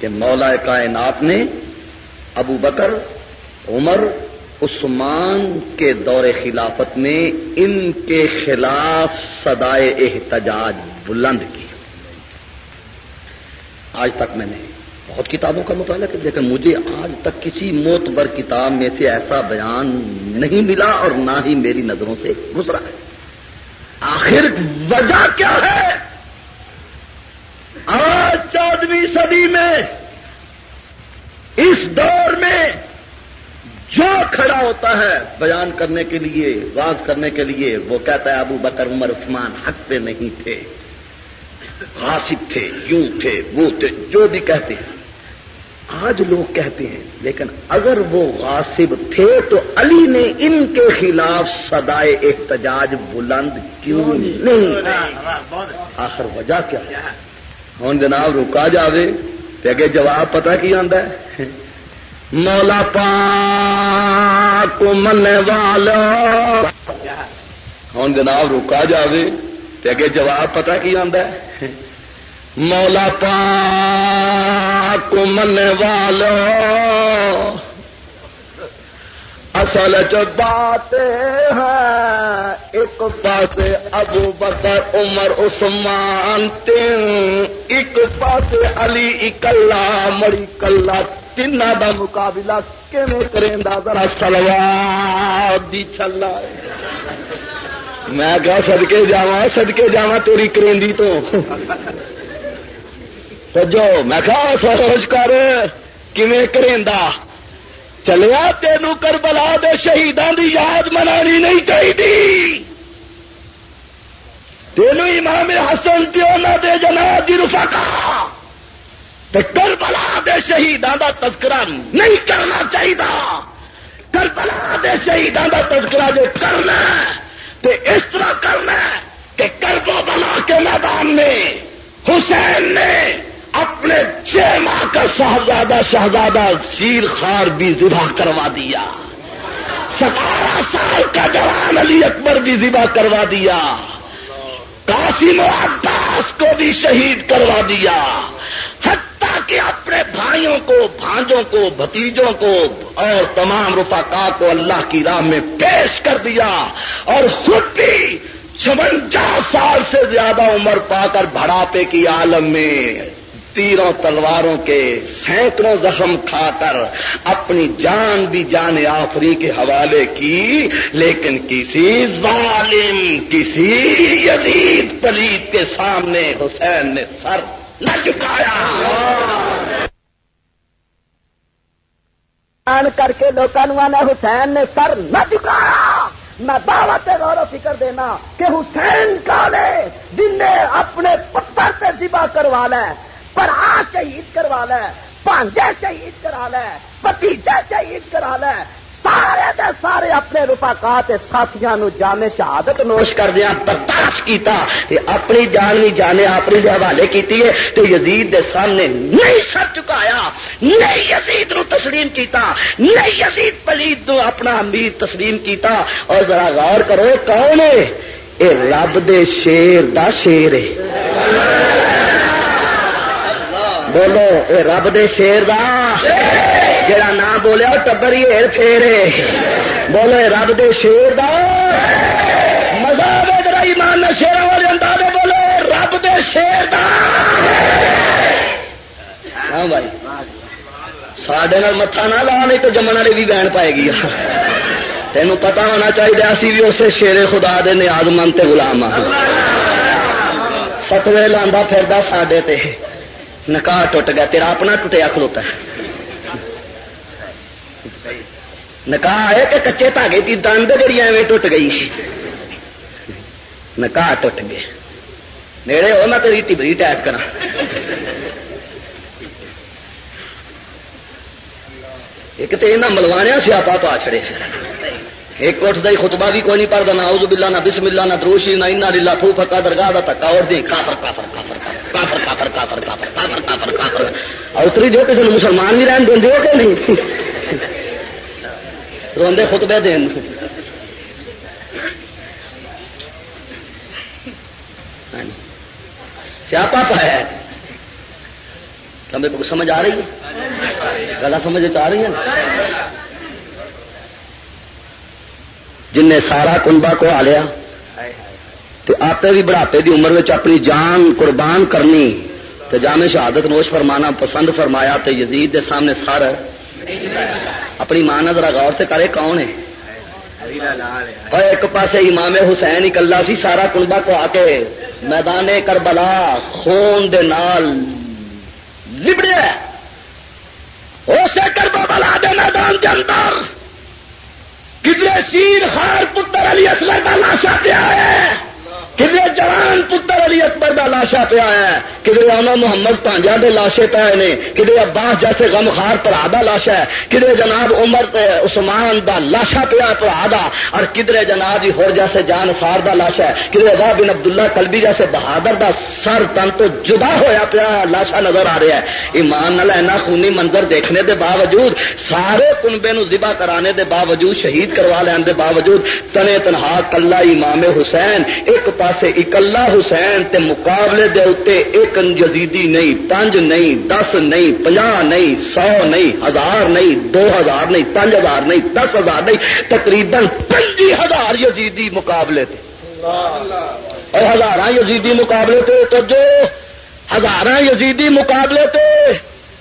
کہ مولا کائنات نے ابو بکر، عمر عثمان کے دور خلافت میں ان کے خلاف سدائے احتجاج بلند کی آج تک میں نے بہت کتابوں کا مطالعہ کیا، لیکن مجھے آج تک کسی موتبر کتاب میں سے ایسا بیان نہیں ملا اور نہ ہی میری نظروں سے گزرا ہے۔ آخر وجہ کیا ہے؟ آج چودہویں صدی میں اس دور میں جو کھڑا ہوتا ہے بیان کرنے کے لیے واز کرنے کے لیے وہ کہتا ہے ابو بکر عمر عثمان حق پہ نہیں تھے غاصب تھے یوں تھے وہ تھے جو بھی کہتے ہیں۔ آج لوگ کہتے ہیں لیکن اگر وہ غاصب تھے تو علی نے ان کے خلاف سدائے احتجاج بلند کیوں نہیں؟ آخر وجہ کیا؟ ہوں جناب رکا جاوے تو اگے جواب پتا کی آتا ہے؟ مولا پا کو من والا۔ ہوں جناب رکا جاوے تو اگے جواب پتا کی آتا ہے؟ مولا پاک من والو اصل چ بات ہے ایک پاس ابو بکر عمر عثمان تین ایک پاس علی اکلا مڑی کلا تین دا مقابلہ کیون کریں ذرا سلوار دی چلا میں کیا سدکے جا سدکے جا تیری کریندی تو۔ جو میں کہا سوچ کر کریندا چلیا تینوں کربلا دے شہیدان دی یاد منانی نہیں چاہیے تینوں امام حسن تے تیونا دے جنا دی رفا کربلا دے شہیدان دا تذکرہ نہیں کرنا چاہیے کربلا دے شہیدان دا تذکرہ جو کرنا تے اس طرح کرنا کہ کربو بلا کے میدان میں حسین نے اپنے چھ ماہ کا شہزادہ شہزادہ شیر خار بھی ذبح کروا دیا۔ ستارہ سال کا جوان علی اکبر بھی ذبح کروا دیا۔ قاسم و عباس کو بھی شہید کروا دیا۔ حتیٰ کہ اپنے بھائیوں کو، بھانجوں کو، بھتیجوں کو اور تمام رفاقا کو اللہ کی راہ میں پیش کر دیا اور خود بھی چونجا سال سے زیادہ عمر پا کر بڑھاپے کی عالم میں تیروں تلواروں کے سینکڑوں زخم کھا کر اپنی جان بھی جان آفری کے حوالے کی، لیکن کسی ظالم، کسی یزید پلیت کے سامنے حسین نے سر نہ چکایا کر کے لوگوں نے حسین نے سر نہ چکایا میں دعوت غور و فکر دینا کہ حسین کالے جن نے اپنے پتھر سے ذبح کروا لے پر آ شہید کروا لے پانجے شہید کرا لے پتیجے شہید کرا لے سارے دے سارے اپنے رفاقات ساتھیاں نو جانے شہادت نوش کر دیا برداشت کیتا تے اپنی جان بھی جانے اپنی دے حوالے کیتی ہے تے یزید دے سامنے نہیں سر چکایا، نہیں یزید نو تسلیم کیتا، نہیں یزید پلید نو اپنا امیر تسلیم کیتا۔ اور ذرا غور کرو، کون ہے؟ اے رب دے شیر دا شیر ہے۔ بولو، اے رب دے شیر دا۔ شیر جڑا نہ بولیا ٹبر ہی ہیر پھیرے بولو اے رب دے شیر دا۔ مزہ آئے ذرا ایمان نہ شیر والے انداز بولو رب دے شیر دا۔ ہاں بھائی۔ سڈے متھا نہ لا نہیں تو جمن والی بھی بہن پائے گی۔ تین پتا ہونا چاہیے اسی بھی اسے شیر خدا دے نیاز من تے غلام ہاں فتوے لانا پھر سڈے تے۔ نکاح ٹوٹ گیا، تیرا اپنا ٹوٹیا کھلوتا ہے۔ نکاح ہے کہ کچے دھاگے کی دند جڑی ایویں ٹوٹ گئی نکاح ٹوٹ گئے نیڑے ہو میں تیری ٹبری ٹائٹ کرا ایک تو یہاں ملوانیا سیاپا پا چھڑے ایک اٹھ دئی خطبہ بھی کوئی نہیں پڑھتا نہ اوز بلا نہ بسم اللہ نہ دروشی نہ انا للہ پھو پکا درگاہ دا تکا اور دی کافر کافر کافر کافر کافر کافر کافر کافر کافر کافر اتری جو کسی مسلمان نہیں رہن دیں کہ نہیں روندے خطبے دین۔ ہاں جی۔ سیاپا پایا کیا میرے کو سمجھ آ رہی ہے؟ گلا سمجھ آ رہی ہے جن نے سارا کنبا کو آ لیا آپ بھی بڑھاپے دی عمر اپنی جان قربان کرنی تو جامع شہادت نوش فرمانا پسند فرمایا تو یزید دے سامنے سر اپنی ماں نے ذرا غور سے کرے، کون ہے؟ اور ایک پاسے امام حسین ہی کلا سی، سارا کنبا کو آ کے میدان کربلا خون دے نال لبڑیا اسے کربلا دے میدان کے اندر کتنے سیر خار پتر علی اصغر کا لاشا پیا ہے۔ کدے جوان پتر علی اکبر کا لاشا پیا ہے کدے آنا محمد پانجا دے لاشے پے نے کدے عباس جیسے غمخار پرا دا لاشا ہے کدے جناب عمر تے عثمان دا لاشا پیا پرا دا، اور کدرے جناب جی ہور جیسے جان سار دا لاشا ہے کدے ابا بن عبداللہ کلبی جیسے بہادر دا سر تن تو جدا ہویا پیا لاشا نظر آ رہا ہے۔ ایمان نال اینا خونی منظر دیکھنے دے باوجود، سارے کنبے نو ذبح کرانے دے باوجود، شہید کروا لین دے باوجود، تنے تنہا کلا امام حسین، ایک پا پاسے اکلا حسین تے مقابلے دے اتے ایک یزیدی نہیں پانچ نہیں، دس نہیں پناہ نہیں، سو نہیں، ہزار نہیں، دو ہزار نہیں پانچ ہزار نہیں، دس ہزار نہیں، تقریباً پنجی ہزار یزیدی مقابلے تھے اور ہزار یزیدی مقابلے تھے تو جو ہزار یزیدی مقابلے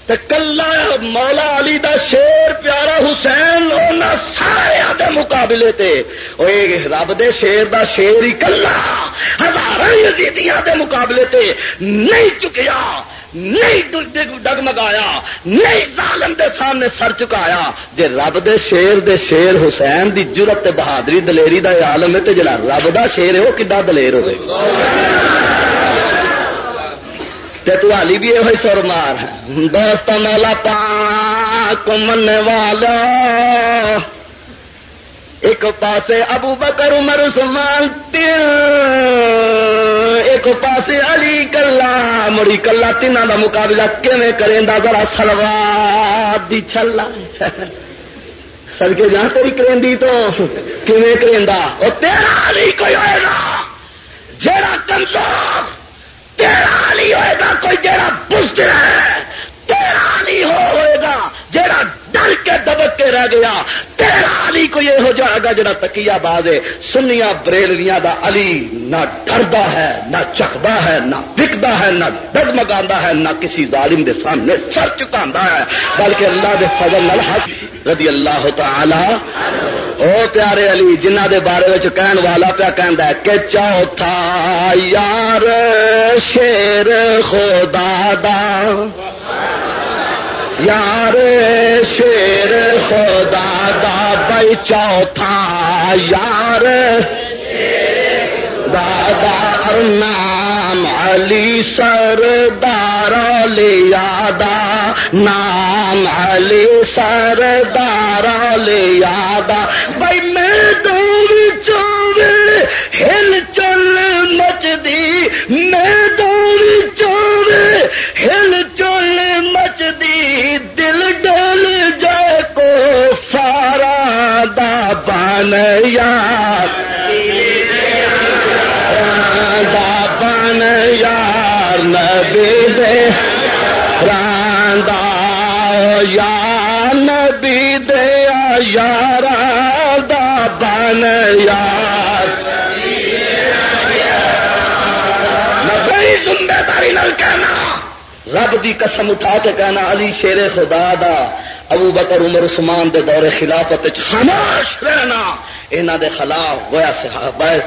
تھے کلا مولا علی دا شیر پیارا حسین اونا سارے دے مقابلے تے۔ او رب دے شیر دا شیر ہی کلا۔ ہزار یزیدیاں دے مقابلے تے۔ نہیں چکیا، نہیں ڈگمگایا، نہیں ظالم دے سامنے سر چکایا۔ جے رب دے شیر دے شیر حسین دی جرت تے بہادری دلیری دا عالم ہے تے جلا رب دا شیر ہے، وہ کڈا دلیر ہوئے توالی بھی یہ سر مار دوست مولا پاک من والا۔ ایک پاسے ابو بکر، عمر، عثمان، تین۔ ایک پاسے علی، کلا، مڑی کلا تین کا مقابلہ کیون کریں ذرا سلوار دی چھلا۔ سر کے جہاں تیری کریں تو کیون کریں وہ تیرا علی کوئی ہوئے گا۔ جیڑا کمزور تیرا نہیں ہوئے گا کوئی جیڑا بزدل ہے تیرا نہیں ہوئے گا جیڑا ڈر کے دبک کے رہ گیا۔ تیرا علی کو یہ ہو جائے گا جڑا تکیا باز ہے۔ سنیا بریلویاں دا علی نہ ڈردا ہے، نہ چکھدا ہے، نہ بکدا ہے، نہ ڈگمگا ہے، نہ کسی ظالم دے سامنے سر چکا ہے۔ بلکہ اللہ دے فضل الحق رضی اللہ تعالی او پیارے علی جنہ دے بارے وچ کہن والا پیا کہندا ہے کہ چوتھا یار شیر خدا دا۔ یار شیر خدا دا بھائی چوتھا یار دادا نام علی سردار لیا دا نام علی سردار لیا دا بھائی میں دور چوے ہل چل مچ دی، میں بن یار دا بن یار نبی دے راندا یا نبی دے یار دا بن یار نبی ذمہ داری نل کہنا رب دی قسم اٹھا کے کہنا علی شیر خدا دا ابو بکر، عمر، عثمان دے دور خلافت خاموش رہنا۔ انہوں دے خلاف، گویا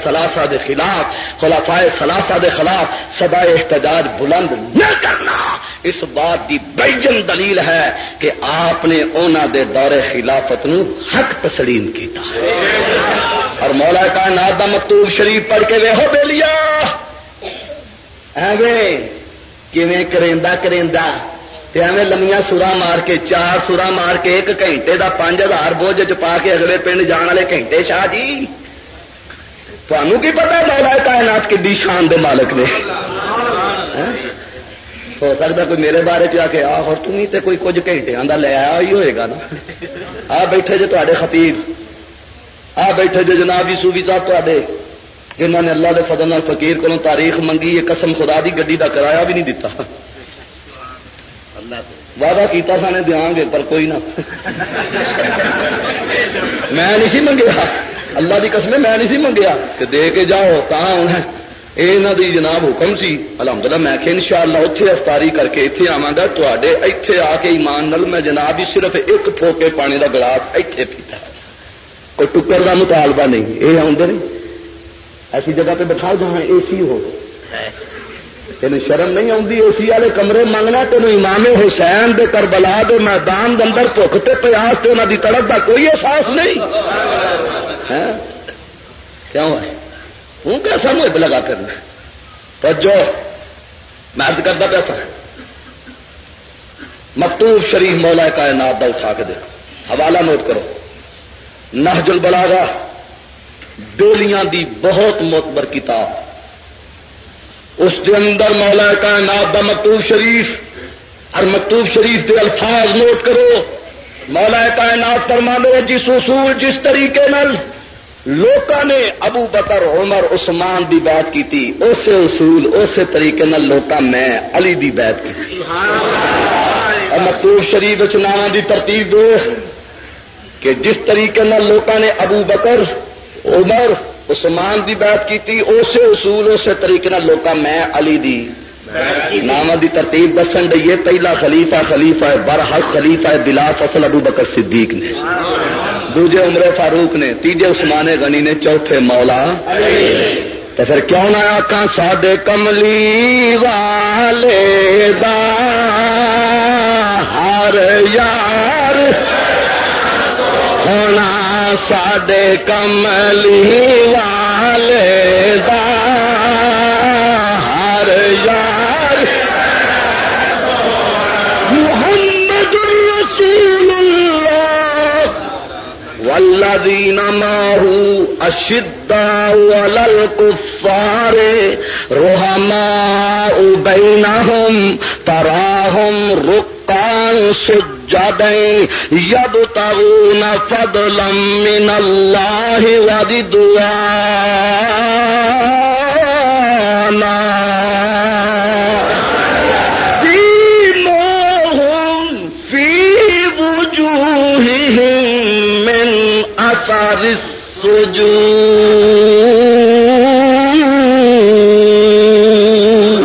سلاسا دے خلاف، خلافائے سلاسا دے خلاف سدا احتجاج بلند نہ کرنا۔ اس بات دی بیجن دلیل ہے کہ آپ نے انہوں دے دور خلافت نو حق تسلیم کیتا۔ اور مولا کا نادا مکتوب شریف پڑھ کے وہ بے لیا ایویں ایویں لمیا سورا مار کے، چار سورا مار کے، ایک گھنٹے کا پانچ ہزار بوجھ چ پا کے اگلے پنڈ جان والے گھنٹے، شاہ جی۔ تمہوں کی پتا مولا کائنات کی شان دے مالک نے؟ ہاں؟ ہو سکتا کوئی میرے بارے چ آ کے آ اور تم تے کوئی کچھ گھنٹے کا لے آیا ہی ہوئے گا نا۔ آ بیٹھے جی تے خطیب۔ آ بیٹھے جو جناب جی سوبی صاحب تے انہوں نے اللہ کے فضل فقیر کو تاریخ منگی، یہ قسم خدا دی گڈی کا کرایہ بھی نہیں دتا۔ وعدہ کیتا سا نے دیا گے، پر کوئی نہ۔ میں نہیں سی منگیا۔ اللہ کی قسم میں نہیں سی منگیا۔ کہ دے کے جاؤ، کہاں انہیں یہ دی جناب حکم سی۔ الحمدللہ، میں کہ انشاءاللہ اتے افطاری کر کے اتنے آوا گا۔ تے اتے آ کے ایمان نل میں جناب ہی صرف ایک پھوکے پانی دا گلاس اتے پیتا۔ کوئی ٹکر کا مطالبہ نہیں۔ یہ آدھے نہیں۔ ایسی جگہ پہ بٹھاؤ جہاں اے سی ہو۔ تین شرم نہیں آتی اے سی والے کمرے منگنا تین امام حسین دے کربلا دے میدان دے اندر بھوک تے پیاس تے انہوں دی تڑپ کا کوئی احساس نہیں۔ ہاں؟ کیوں ہے؟ ہوں کیا سانو اب لگا کرنا تو جو، میں ارد کرتا پیسہ مکتوب شریف مولا کائنات دا اٹھا کے دیکھو۔ حوالہ نوٹ کرو۔ نہج البلاغا ڈولیاں دی بہت معتبر کتاب۔ اس کے اندر مولا کائنات دا مکتوب شریف اور مکتوب شریف کے الفاظ نوٹ کرو۔ مولا کائنات فرما دو جس اصول جس طریقے نل لوکاں نے ابو بکر عمر عثمان دی بات کی تھی اسی اصول اسی طریقے نال لوکاں میں علی دی بات کی مکتوب شریف چناوا دی ترتیب دو کہ جس طریقے نال لوکاں نے ابو بکر عمر عثمان دی بات کی اسی اصول اسی طریقے نال لوکاں میں علی دی نام دی ترتیب دسن ڈیے پہلا خلیفہ خلیفہ ہے برحق، خلیفہ ہے بلا فصل ابو بکر صدیق نے۔ دوجے عمر فاروق نے، تیجے عثمان غنی نے، چوتھے مولا۔ تو پھر کیوں نہ آکا ساڈے کملی والے دا ہر یار ہونا ساڈے کملی والذین ماہو اشداء على الكفار، رحماء بينهم، تراهم ركعا سجدا يبتغون فضلا من الله ورضوانا السجود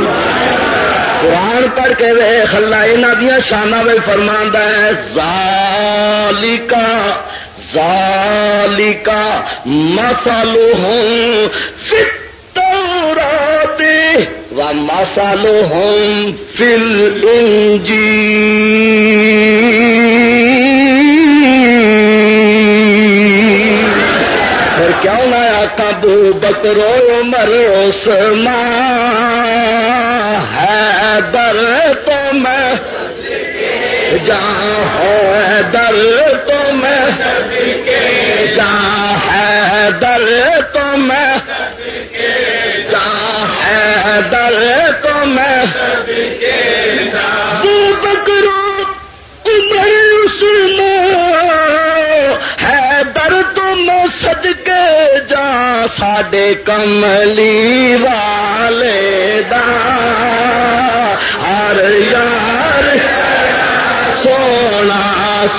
قرآن پڑھ کے ویخ اللہ یہاں دیا شانہ میں فرما ہے، ذالکا ذالکا مثلهم في التوراة ومثلهم في الإنجيل کیوں نہ کبو بکرو عمر عثمان؟ ہے در تو میں جہاں ہے در تو میں جہاں ہے در تو میں جہاں ہے در تو میں بکرو عمر عثمان؟ ہے در تم صدقے ساڈے کملی والے دا ہر یار سونا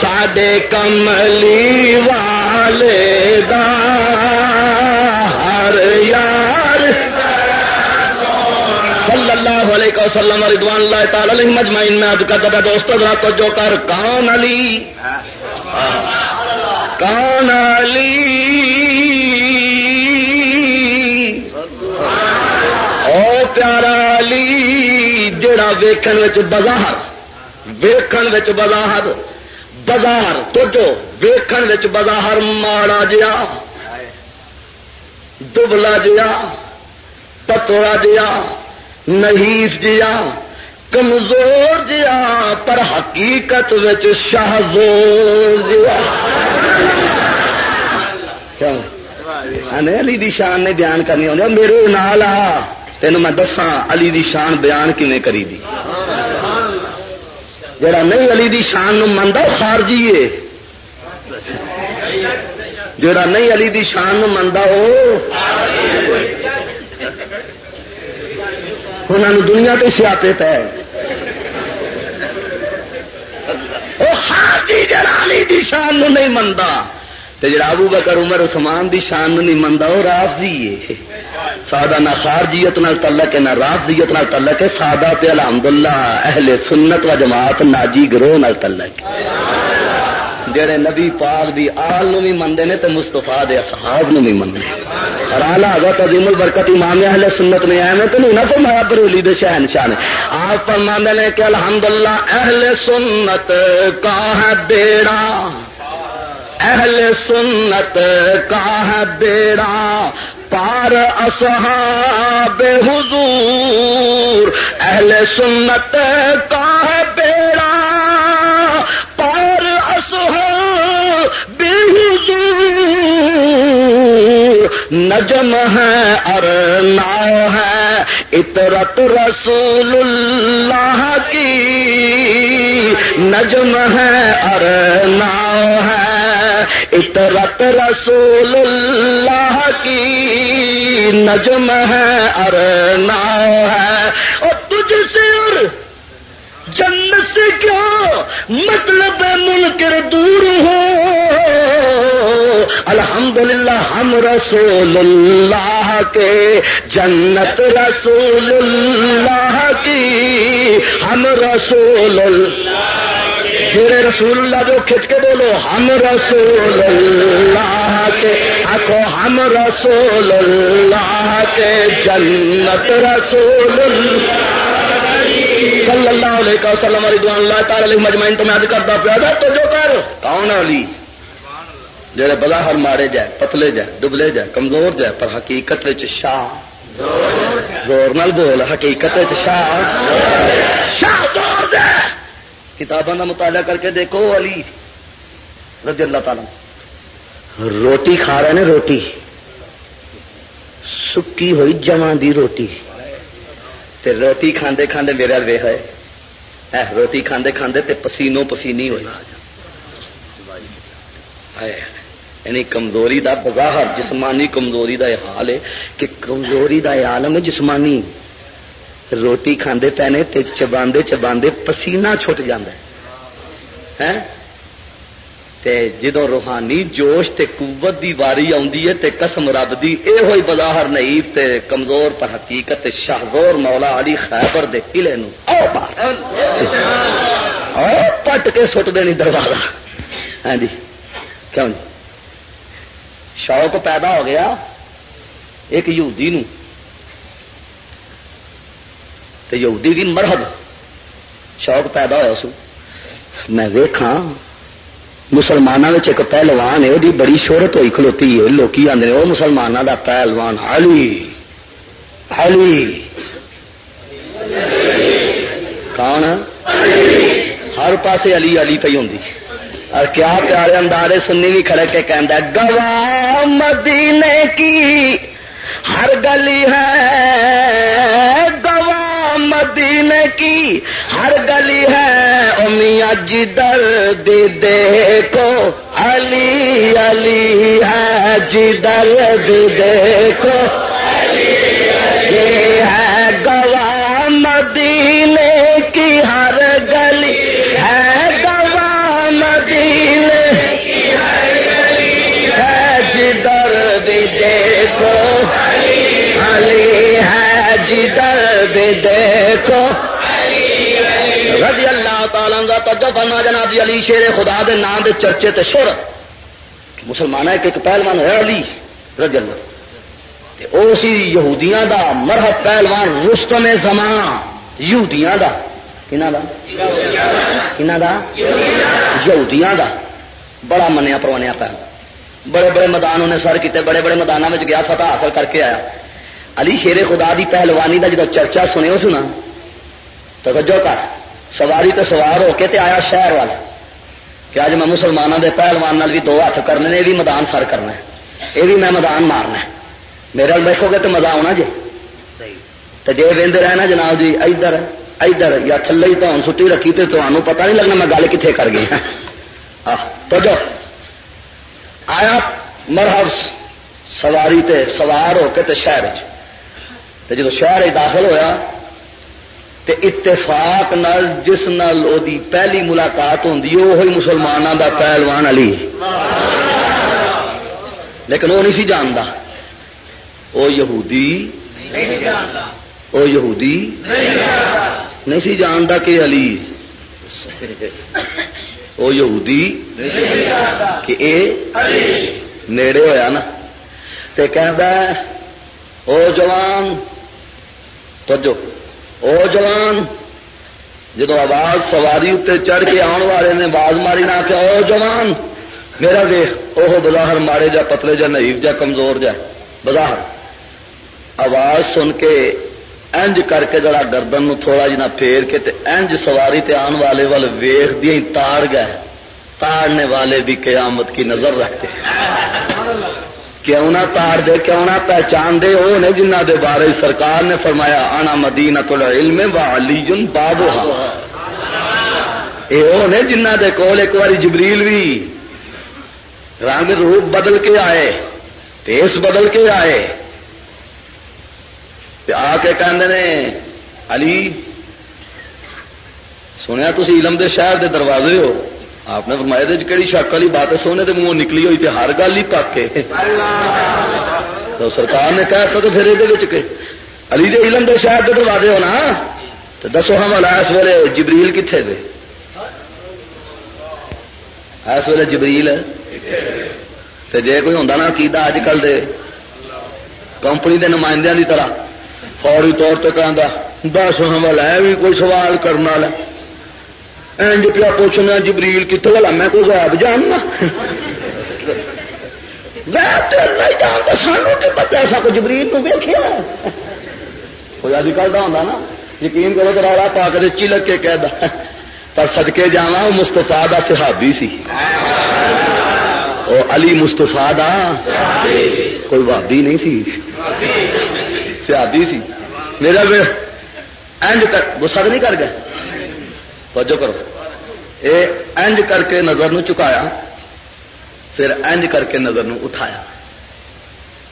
ساڈے کملی والے دا ہر یار صلی اللہ علیہ وسلم رضوان اللہ تعالی علیہ مجمعین میں عرض کرتا تھا دوستو ذرا تو جو کر کون علی کون علی پیارا علی جڑا ویکھن وچ بازار ویکھن وچ بازار بازار تو جو ویکھن وچ بازار ماڑا جیا، دبلا جیا، پتوڑا جیا، نحیف جیا، کمزور جیا، پر حقیقت وچ شاہزور جیا۔ کیوں؟ ہاں، علی دی شان نے بیان کرنی ہوندی میرے نال آ تینوں میں دساں، علی دی شان بیان کیویں کری دی؟ جڑا نہیں علی دی شان نو مندا خارجی ہے جڑا نہیں علی دی شان نو منتا وہ انہوں دنیا تو سیاپے پہ وہ خارجی جڑا علی دی شان نو نہیں منتا جڑا ابو بکر عمر عثمان دی شان نہیں منتا وہ رافضی ہے۔ سادہ نہ خارجیت نال تعلق ہے، نہ رافضیت نال تعلق ہے، سادہ تے الحمدللہ اہل سنت و جماعت ناجی گروہ نال تعلق ہے۔ جڑے نبی پاک دی آل نو بھی منتے نے تو مستفا دے اصحاب نو بھی منتے اور آلہ حضرت عظیم البرکت امام اہل سنت نے ایویں تو نہیں نہ فرمایا برولی دے شہنشاہ نے۔ آپ فرماندے نے کہ الحمدللہ اہل سنت کا ہے بیڑا۔ اہل سنت کا ہے بیڑا، پار اصحاب حضور۔ اہل سنت کا ہے بیڑا نجم ہے اور ناؤ ہے اطرت رسول اللہ کی۔ نجم ہے اور ناؤ ہے اطرت رسول اللہ کی نجم ہے اور ناؤ ہے۔ اور تجھ سے اور جنت سے کیا مطلب منکر دور ہو۔ الحمدللہ ہم رسول اللہ کے جنت رسول اللہ کی، ہم رسول پورے رسول اللہ جو کھچ کے بولو، ہم رسول اللہ کے آخو ہم رسول اللہ کے جنت رسول اللہ صلی اللہ علیہ وسلم، رضوان اللہ تعالی علیہ مجمعین تو میں اد کرتا پیا تھا تو جو کر، کون علی؟ جڑے بظاہر مارے جائے، پتلے جائے، دبلے جائے، کمزور جائے، پر حقیقت شاہ زور نال بول، حقیقت شاہ شاہ زور جائے کتابوں کا مطالعہ کر کے دیکھو علی رضی اللہ تعالی روٹی کھا رہے ہیں روٹی۔ سکی ہوئی جمع دی روٹی۔ تے روٹی کھاندے کھاندے میرے وے ہوئے روٹی کھاندے کھاندے تے پسینو پسینی ہوئی۔ یعنی کمزوری دا بظاہر جسمانی کمزوری دا یہ حال ہے کہ کمزوری دا یہ عالم ہے جسمانی۔ روٹی کھاندے پینے تے چباندے چباندے پسینہ چھٹ جاندے ہیں؟ تے جدو روحانی جوش تے قوت دی واری آندی ہے تے قسم رب دی اے ہوئی بظاہر نعیف تے کمزور پر حقیقت تے شہزور مولا علی خیبر دے قلعے نو او باہر او پٹ کے سٹ دینی دروازہ۔ ہاں جی۔ کیوں جی؟ شوق پیدا ہو گیا ایک یہودی نو۔ تے یہودی دی مرحب شوق پیدا ہوا سو۔ میں ویکھاں مسلمانوں ایک پہلوان ہے وہ بڑی شہرت ہوئی، کھلوتی ہے۔ لوگ آدھے وہ مسلمانوں کا پہلوان علی۔ علی۔ کون؟ ہر پاسے علی علی پی ہوں اور کیا پیارے اندارے سنی بھی کھڑے کے کہہ گواہ مدینے کی ہر گلی ہے مدینے کی ہر گلی ہے۔ امیاں جدر جی دی دیکھو، علی علی ہے۔ جی جدر دی دیکھو۔ دیکھو۔ رضی اللہ تعالیٰ کا توجہ فرما جناب جی علی شیر خدا دے نام دے چرچے تے شہرت مسلمان ہے کہ ایک پہلوان ہے علی رضی اللہ۔ تے او سی یہودیاں دا مرحب پہلوان رستم زمان، یہودیاں دا۔ کنا دا؟ کنا دا؟ یہودیاں دا۔ بڑا منیا پروانیا پہلوان۔ بڑے بڑے میدان انہیں سر کیتے، بڑے بڑے میدانوں میں گیا، فتح حاصل کر کے آیا۔ علی شیر خدا دی پہلوانی دا جدو چرچا سنے ہو سنا توجہ کر۔ سواری تو سوار ہو کے تے آیا شہر والا کہ اج میں مسلمانوں دے پہلوان بھی دو ہاتھ کرنے نے بھی میدان سر کرنا ہے۔ یہ بھی میں میدان مارنا ہے۔ میرے دیکھو گے تو مزہ آنا جی۔ تو جی وہدے رہنا جناب جی ادھر ادھر یا تھلے ہی تو سٹی رکھی تو تمہیں پتا نہیں لگنا میں گل کتنے کر گئی ہاں۔ تو جو آیا مرحب سواری تے سوار ہو کے تے شہر تے جب شہر داخل ہویا تے اتفاق نال جس نال او دی پہلی ملاقات ہوندی وہی مسلمانوں دا پہلوان علی۔ لیکن وہ نہیں سی جانتا وہ یہودی وہ یہودی نہیں سی جانتا کہ علی۔ وہ یہودی کہ اے نیڑے ہویا نا۔ تے کہندا او جوان توجہ۔ او جوان، جدو آواز سواری اتنے چڑھ کے آن والے نے باز ماری نہ کہ او جوان، میرا ویخ وہ بظاہر مارے جا پتلے جا نئیف جا کمزور جا۔ بظاہر، آواز سن کے انج کر کے جڑا گردن نو تھوڑا جی جنا پھیر کے تے انج سواری تے آن والے وال ویخ دیا تار گئے۔ تارنے والے بھی قیامت کی نظر رکھتے کیوں نہ تار دے، کیوں نہ پہچان دے؟ وہ نے جنہ دے بارے سرکار نے فرمایا آنا مدینہ تھوڑا علم علی جن بابو یہ نے جنہ دے کول ایک باری جبریل بھی رنگ روپ بدل کے آئے پیس بدل کے آئے۔ آ کے نے، علی، سنیا تھی علم دے شہر دے دروازے ہو۔ آپ نے فرمایا جی کہڑی شک والی بات ہے، سونے دے منہ نکلی ہوئی تھی ہر گل ہی پک تو سرکار نے کہا تو پھر یہ علی دے علم دے شہر دے دروازے ہو نا تو دسو ہاں ہم والا اس ویلے جبریل کتنے دے؟ اس ویلے جبریل جی کوئی ہوں نا کیدا اج کل دے کمپنی دے نمائندے کی طرح، فوری طور پہ کہہ دس حمل ہے بھی کوئی سوال کرنے والا اینج پیا پوچھنا جبریل کتنے والا میں کوئی غائب جاننا سانو پتا ایسا کو جبریل کو ویکیا کوئی اج کل کا نا؟ یقین کرو تو رولا پا کے چلک کے کہہ پر سدکے جا مستفا کا صحابی سی۔ وہ علی مستفا دا۔ کوئی وادی نہیں سی۔ سیادی سی۔ میرا اینج کر گسا نہیں کر گئے؟ توجہ کرو۔ اے اینج کر کے نظر نو چکایا، پھر اینج کر کے نظر نو اٹھایا۔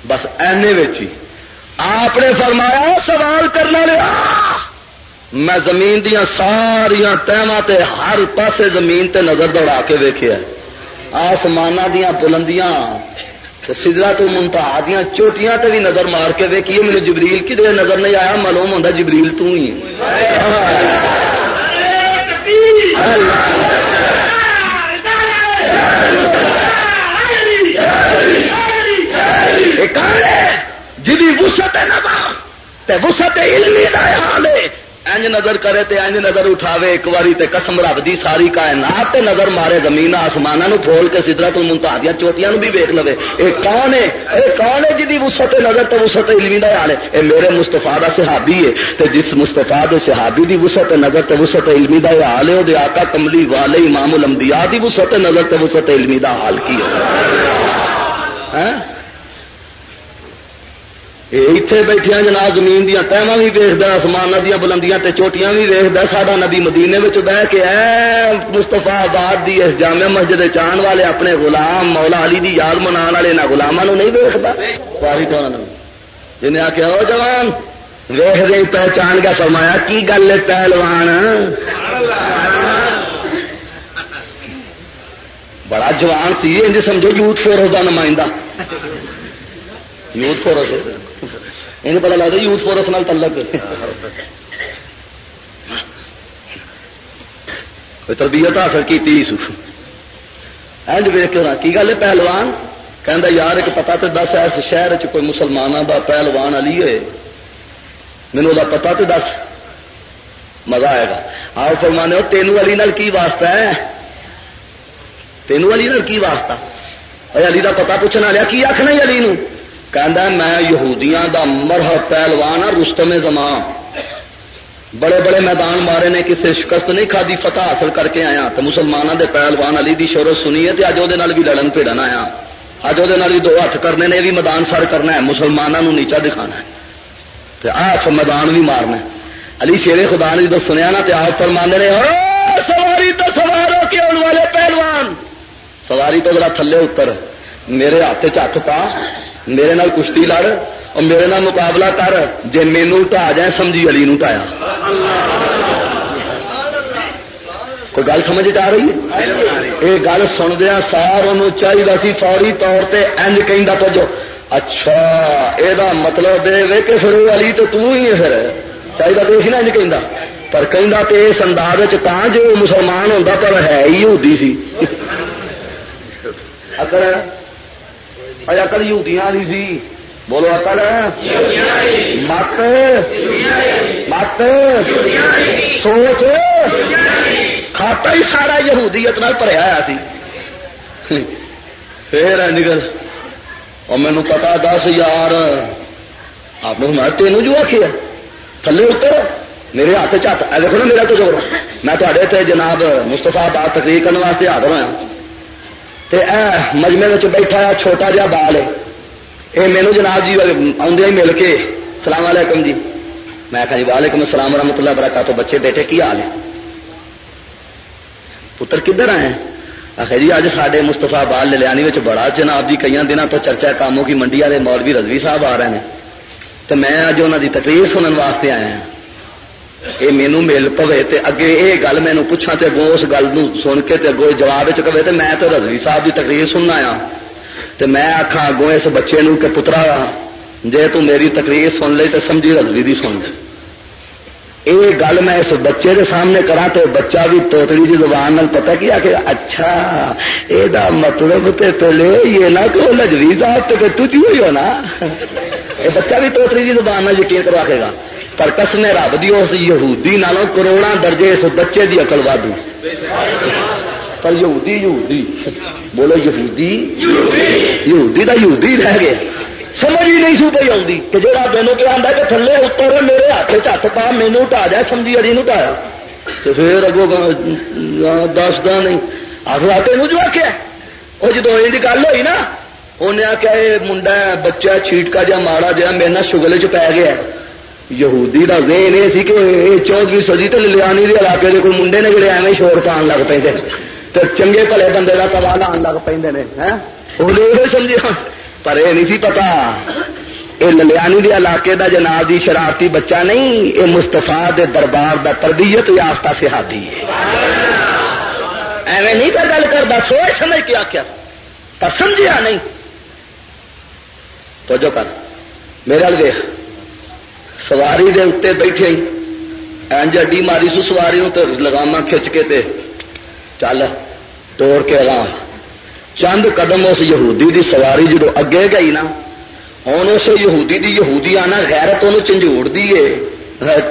بس اینے ہی۔ آپ نے فرمایا، سوال کرنا لیا میں زمین دیا ساریا تہواں ہر پاسے زمین تے نظر دوڑا کے ویکیا آسمان دیا بلندیاں سدرا تو منتہا دیا چوٹیاں تے بھی نظر مار کے ویکھی میرے جبریل کدھر نظر نہیں آیا، معلوم ہوتا جبریل تو ہی جی وسط ہے نا وسط علمی حال ہے انج نظر کرے تے انج نظر اٹھاوے، ایک باری تے قسم رب دی ساری کائنات تے نظر مارے زمین آسمان نو پھول کے سدرا تو منتا دیا چوٹیاں بھی ویک لو اے کون ہے؟ اے کون ہے جی وسط نظر تو وسط علمی دا حال ہے؟ اے میرے مستفا دا صحابی ہے۔ تے جس مستفا دے صحابی دی وسط نظر تے وسط علمی دا حال ہے، او دے آقا کملی والے امام الانبیاء دی وسط نظر تے وسط علمی دا حال کی ہے؟ ہاں؟ اتے بیٹھیا جناب زمین دیا تہما بھی ویخد آسمان دیا بلندیاں تے چوٹیاں بھی ویخد ساڈا نبی مدینے میں بہ کے اے مستفا آباد دی اس جامع مسجد چان والے اپنے غلام مولا علی دی یاد منا والے نہ گلاما نہیں ویختا جن آخیا ہو جوان ویخ دے پہچان گیا فرمایا کی گل ہے پہلوان؟ بڑا جوان سی سمجھو یوتھ فورس کا نمائندہ۔ یوتھ فورس یہ پتا لگتا یوتھ فورس نال تعلق تربیت حاصل کی کی گل ہے پہلوان کہ یار ایک پتا تو دس ایس شہر چ کوئی مسلمانوں کا پہلوان علی ہے مینو وہ پتا تو دس مزہ آئے گا آؤ فرمانے تینوں علی نال کی واسطہ ہے تینوں علی نال کی واسطہ علی کا پتا پوچھنا لیا کی آخنا علی نو میں یہودیاں دا مرح پہلوان ہاں رستم زمان۔ بڑے بڑے میدان مارے نے، کسی شکست نہیں کھادی، فتح حاصل کر کے آیا۔ تو مسلمانوں دے پہلوان علی دی شورت سنی ہے اج وہ بھی لڑن پھیڑن آیا۔ اج وہ بھی دو ہاتھ کرنے نے بھی میدان سر کرنا ہے مسلمانوں نیچا دکھانا ہے۔ تے آپ میدان بھی مارنا علی شیر خدا نے جب سنیا نا تو آپ فرمانے نے سواری تو سوارو، کے والے پہلوان؟ سواری تو ذرا تھلے اتر میرے ہاتھ چ پا۔ میرے نال کشتی لڑ اور میرے نال مقابلہ کر۔ جی مینو ٹا جائے سمجھی علی نو ٹایا۔ کوئی گل سمجھ آ رہی ہے؟ یہ گل سندیا سار ان چاہیے سی، فوری طور پہ اج کہ تو اچھا یہ مطلب دے کہ پھر علی تو توں ہی ہے پھر۔ چاہیے تو اسی نا اج کہ پر کہہ تو اس انداز جو مسلمان ہوتا پر ہے ہی ہوتی سی۔ اگر اکڑ اکڑ یوتیاں سی۔ بولو اکڑ مت۔ مت۔ سوچ۔ کھاتا ہی سارا یہودیت نال بھریا ہوا سی۔ پھر نکل اور مینو پتا دس یار، آپ میں تینوں جو آخیا تھلے اتر، میرے ہاتھ چت دیکھو نا میرا تو جو میں تے جناب مستفا باد تقریر کرنے واسطے حاضر ہوا مجمے میں بیٹھا چھوٹا جہا بال ہے۔ یہ مینو جناب جی آدھے مل کے۔ سلام علیکم جی۔ میں کہ جی وعلیکم السلام ورحمۃ اللہ وبرکاتہ۔ بچے بیٹھے کی حال ہے؟ پتر کدھر آئے آخر جی اج سارے مستفا بال للیانی بڑا جناب جی کئی دنوں تو چرچا کاموں کی منڈی والے مولوی رضوی صاحب آ رہے ہیں۔ تو میں اج انہوں کی تقریر سننے واسطے آیا ہوں یہ مینو مل پوے تے اگے یہ گل مینو پوچھا تے اگوں اس گل سن کے تے اگوں جواب کہے تے میں تو رضوی صاحب کی تقریر سننا آیا تے میں آخا اگوں اس بچے نو کہ پترا جے تو میری تقریر سن لے تے سمجھی رضوی دی سن لے یہ گل میں اس بچے کے سامنے کرا تو بچہ بھی توتری کی زبان نال پتا کیا کہ اچھا یہ مطلب تے پہلے یہ نہ کہ لجوی صاحب تو تجھی ہوئی ہو نا یہ بچہ بھی توتری کی زبان نال یقین کروا کے گا پر کسم رب دی اس یہودی نالوں کروڑا درجے اس بچے دی اقل وادو پر یہودی یہودی۔ بولو یہودی۔ یہودی۔ دا یہودی رہ گئے سمجھ ہی نہیں سو پی آتی کہ جہاں مینو کیا آتا کہ تھلے اتر میرے ہاتھ چت پا مینو ٹا جائے سمجھی اڑی نو ٹایا تو پھر اگو دستا نہیں۔ آخر تین جو آخیا وہ جدو یہ گل ہوئی نا انہیں آخیا یہ منڈا بچہ چھیٹکا جا ماڑا جا میرے شگل چ پی گیا۔ یہودی کا ذہن یہ سی کہ یہ چودویں سدی تو للیانی کے علاقے کے کوئی منڈے نے جڑے ایویں شور پان لگ پے تو چنگے بھلے بندے کا تباہ لان لگ پہ وہ سمجھے۔ پر یہ نہیں سی پتا۔ یہ للیانی کے علاقے کا جناب دی شرارتی بچہ نہیں، یہ مستفا دے دربار دا تربیت یافتہ سہادی ہے۔ ایویں نہیں کر گل کرتا سوچ سمجھ کے آخیا پر سمجھا نہیں۔ تو جو کر۔ میرے ویخ سواری دے اتنے بیٹھے اینج اڈی ماری سو سواری تو لگاما کھچ کے تے چل توڑ کے اگاں چند قدم اس یہودی دی سواری جدو اگے گئی نا ہوں اس یہودی دی یہودی آنا غیرت انہوں چنجوڑ دیے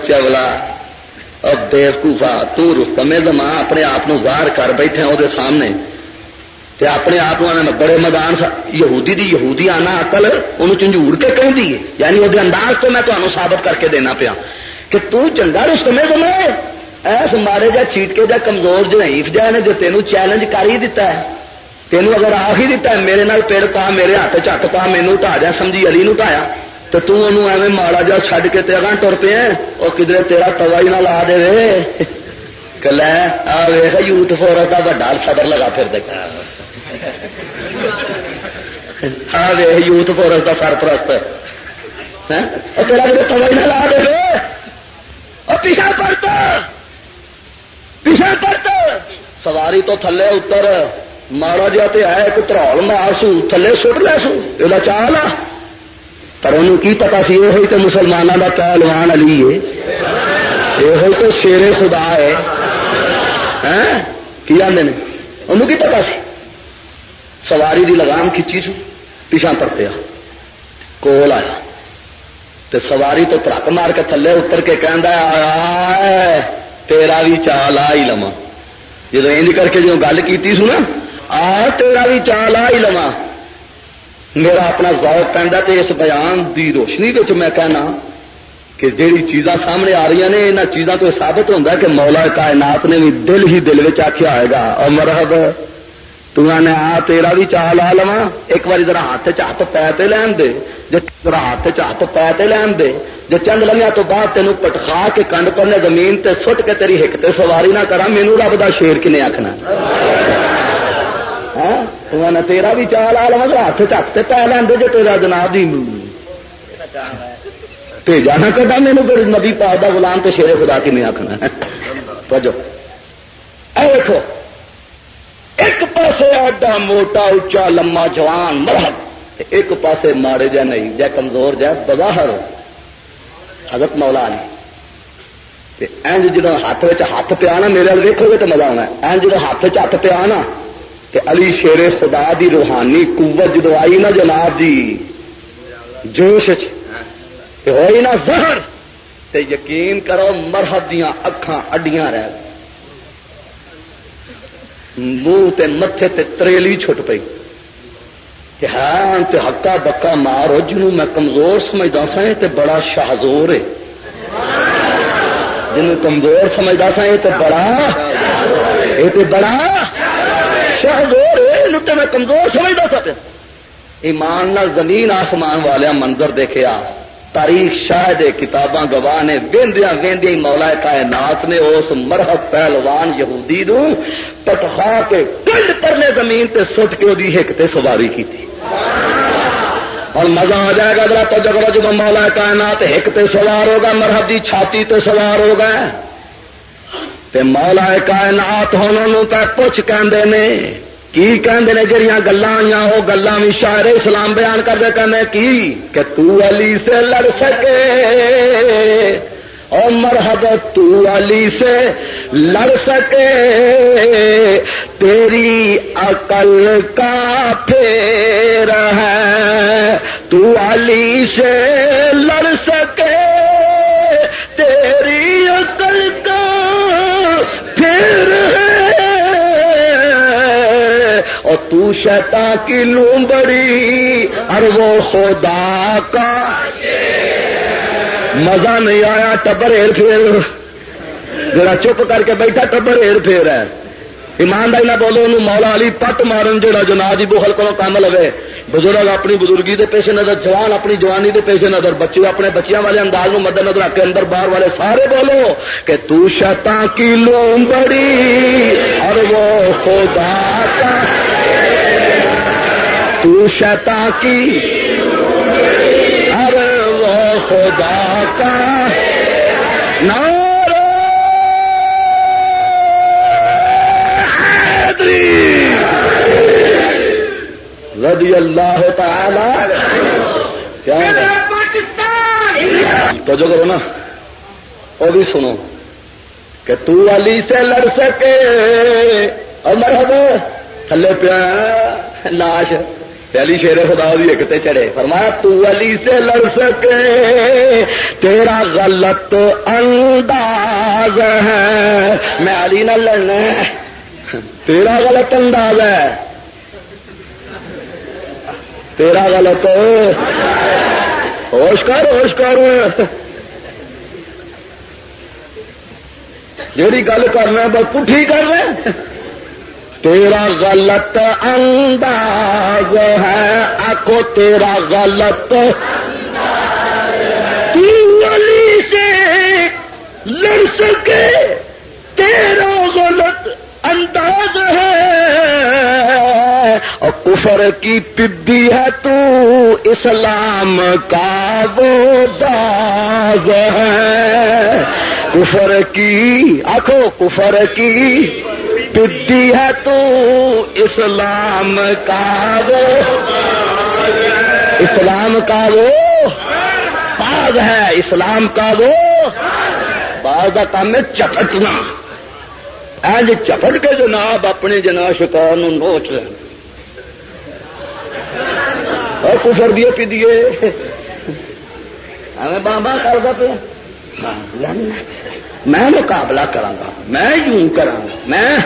چولا، اب بےوقوفا تستمے دما اپنے آپ ظاہر کر بیٹھے وہ سامنے۔ تے اپنے آپ بڑے میدان یہودی دی یہودی آنا اقل انہوں چنجوڑ کے کہیں دیے یعنی وہ انداز تو میں تمہیں ثابت کر کے دینا پیا کہ تو چنگا رستمے دما ایس مارے جا چیٹ کے جا، کمزور جنیف جائے نے جو تینوں چیلنج کر ہی دیتا ہے۔ تینوں اگر آ ہی دیتا ہے، میرے نال پیڑ پا، میرے ہاتھ چک پا مینو ٹا جا، سمجھی علی نو ٹایا تو توں ایویں ماڑا جا چڈ کے اگاں تر پے وہ کدھر تیرا توا ہی نہ لا دے لے آ ویخ یوتھ فورس کا وڈا صدر لگا پھر دے۔ آ یوتھ فورس کا سرپرست تیرا پیچھا پرت۔ پیچھا پرت۔ سواری تو تھلے اتر۔ ماڑا جا تو ہے، ایک ترول مارسو تھلے سٹ لے سو یہ چال آ۔ پر انہوں کی پتا سی یہ تو مسلمانوں کا پہلوان علی ہے۔ یہ تو شیر خدا ہے۔ ہاں؟ کی آدھے انہوں کی پتا سی؟ سواری دی لگام کھچی سو پیچھا پرتیا کول آیا۔ تے سواری تو ترک مار کے تھلے اتر کے کہہ تیرا بھی چال آ ہی لوا جب کر کے جو گل کی سو نا، آ، تیرا بھی چال آ ہی لوا میرا اپنا ذوق پہنتا تو اس بیان دی روشنی میں کہنا کہ جیڑی چیزاں سامنے آ رہی نے یہاں چیزاں تو ثابت ہوتا ہے کہ مولا کائنات نے بھی دل ہی دل آخیا ہوئے گا۔ اور مرحب نے تیرا بھی چال آ لوا ایک بار ذرا ہاتھ چت پی لین دے جی ذرا ہاتھ چت پی لین دے جی چند لمیا تو بعد تینوں پٹخا کے کنڈ پرنے زمین تے سٹ کے تیری ہک سواری نہ کرا مینو رب کا شیر کنے آخنا تیرا بھی چال آ لوا ہاتھ چک پہ لے جی تیرا جناب دی بھیجا نہ کرتا میرے پھر نبی پاک کا گلام تو شیر خدا کی آخنا بجو دیکھو ایک پاسے ایڈا موٹا اچا لما جوان، مرحب۔ ایک پاسے ماڑے جا نہیں، جا کمزور جا بظاہر حضرت مولا علی اینج جدو ہاتھ ہاتھ پیا نا، میرے ویکو گے تو مزہ آنا۔ اینج جدو ہاتھ چ پیا نا کہ علی شیر خدا دی روحانی قوت جدو آئی نا جناب جی۔ جوش ہوئی نا زہر۔ تے یقین کرو مرحب دیا اکھان اڈیاں رہ منہ تے متے تے تریلی چھٹ پئی۔ کہ ہاں تے ہکا بکا مارو، جنوں میں کمزور سمجھتا سا تے بڑا شاہزور ہے۔ جنوں کمزور سمجھتا سا یہ تو بڑا یہ تو بڑا شاہزور ہے لٹے میں کمزور سمجھتا سا ایمان نال زمین آسمان والے منظر دیکھا تاریخ شاہد کتاباں گواہ نے ویندیا ویندیا مولا کائنات نے، اس مرحب پہلوان یہودی نو پٹخا کے پنڈ پرلے زمین تے سٹ کے وہی ہک تے سواری کی تھی اور مزہ آ جائے گا اگر تو جگہ جب مولا کائنات ہک تے سوار ہوگا، مرحب دی چھاتی تے سوار ہوگا۔ تے مولا کائنات ہوں پہ پوچھ کہندے نے کی کہندے نے جڑیاں گلاں آئیاں وہ گلاں بھی شاعر اسلام بیان کر دے کہنے کی؟ کہ تو علی سے لڑ سکے اور مرحب تو علی سے لڑ سکے، تیری عقل کا پھیر ہے، تو علی سے لڑ سکے، تیری عقل کا پھر تو شیطان کی لومبڑی، اور وہ خدا کا مزہ نہیں آیا، ٹبر ہیر پھیر۔ جڑا چپ کر کے بیٹھا، ٹبر ہیر پھیر ہے۔ ایمانداری نہ بولو، انہوں مولا علی پٹ مارن جڑا جنا جی بخل کو کام لگے بزرگ اپنی بزرگی دے پیش نظر، جوان اپنی جوانی دے پیش نظر، بچے اپنے بچیاں والے انداز مد نظر رکھ کے اندر باہر والے سارے بولو کہ تو شیطان کی لوم بڑی اور وہ خدا کا تو شیطان کی۔ اور وہ خدا کا نار رضی اللہ تعالی۔ کیا تو جو کرو نا۔ وہ بھی سنو۔ کہ تو علی سے لڑ سکے۔ اور مرحب تھلے پیا، لاش۔ پہلی شیر خدا بھی ایک تے چڑھے۔ فرمایا، تو علی سے لڑ سکے، تیرا غلط انداز ہے۔ میں علی نہ لڑنا تیرا غلط انداز ہے۔ تیرا غلط۔ ہوش کر ہوش کر۔ جیڑی گل کرنا بس پٹھی کر رہے تیرا غلط انداز ہے آکو تیرا غلط علی سے لڑ سکے، تیرا غلط انداز ہے۔ اور کفر کی پدی ہے تو اسلام کا وہ داغ ہے۔ کفر کی آخو کفر کی پدی ہے تو اسلام کا وہ۔ اسلام کا وہ۔ باغ ہے اسلام کا وہ۔ باغ کا کام ہے چپٹنا۔ اینج چپٹ کے جناب اپنے جنا شکار نوچ اور کفر دیے پی دیے ہمیں بابا کرتا پہ ہاں، میں مقابلہ کرا میں یوں کرا میں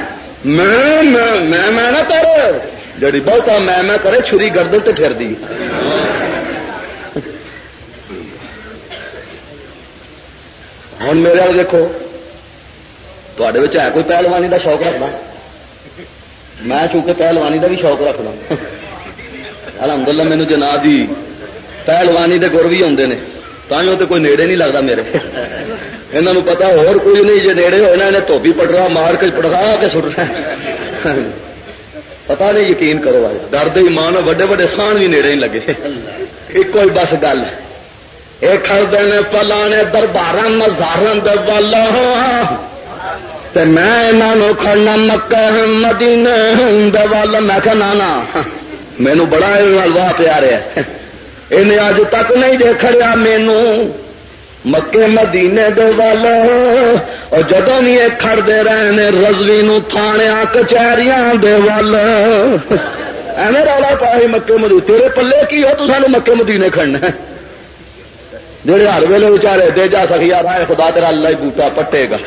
میں میں میں نہ کر جڑی بہت میں میں کرے چھری گردن تو پھر دی۔ ہوں میرے دیکھو تے ہے کوئی پہلوانی کا شوق رکھنا؟ میں چونکہ پہلوانی کا بھی شوق رکھنا۔ الحمد للہ مینو جناب جی پہلوانی کے گر بھی آتے ہیں تھی تو کوئی نیڑے نہیں لگتا میرے یہاں پتا اور کوئی نہیں جی نیڑے ہونا انہیں دھوبی پٹرا مار کے پٹکا کے سٹنا پتا نہیں یقین کرو آج ڈرد ایمان وڈے وڈے سان بھی نیڑے ہی لگے ایک ہی بس گل یہ کھڑتے پلانے دربار مزار میں انہوں کھڑنا مکہ مدینے ول میں کہ نانا مینو بڑا واہ پیا رہا انہیں اج تک نہیں دیکھا مینو مکے مدینے دے وال اور جدو بھی یہ کھڑتے رہے رزوی نو تھانیا کچہریاں دے وال ایویں رولا پایا مکے مدی تیرے پلے کی ہو تو سانو مکے مدینے کھڑنا جہے ہر ویلے بچارے دے جا سکی یار خدا تیرا اللہ ہی بوٹا پٹے گا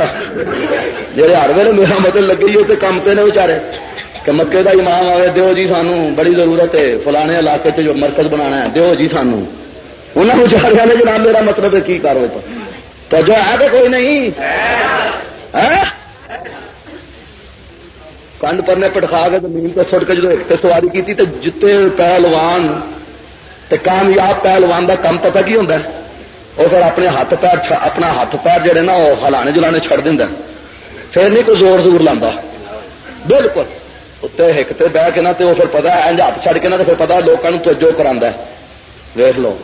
جہے ہر ویلے میرا مطلب لگی ہے تو کم تے نے بچارے کہ مکے کا امام آئے دیو جی سانو بڑی ضرورت ہے، فلانے علاقے جو مرکز بنا ہے، دیو جی سانو۔ انہوں بچاریا نے جناب میرا مطلب ہے، کی کارو تو جو ہے تو کوئی نہیں۔ کنڈ پر نے پٹخا کے زمین پہ سٹ کے جب ایک سواری کی تو جتے پہلوان تے کامیاب پہلوان کا کم پتا کی ہوتا ہے؟ وہ پھر اپنے ہاتھ پیر اپنا ہاتھ پیر جڑے نا وہ ہلانے جلانے چڑ دینا پھر نہیں کوئی زور زور لا بالکل۔ اتنے ایک تے بہ کے نا تو پھر پتا ہے ہاتھ چڑھ کے نا تو پھر پتا لوگوں کو توجہ کرا ویخ لو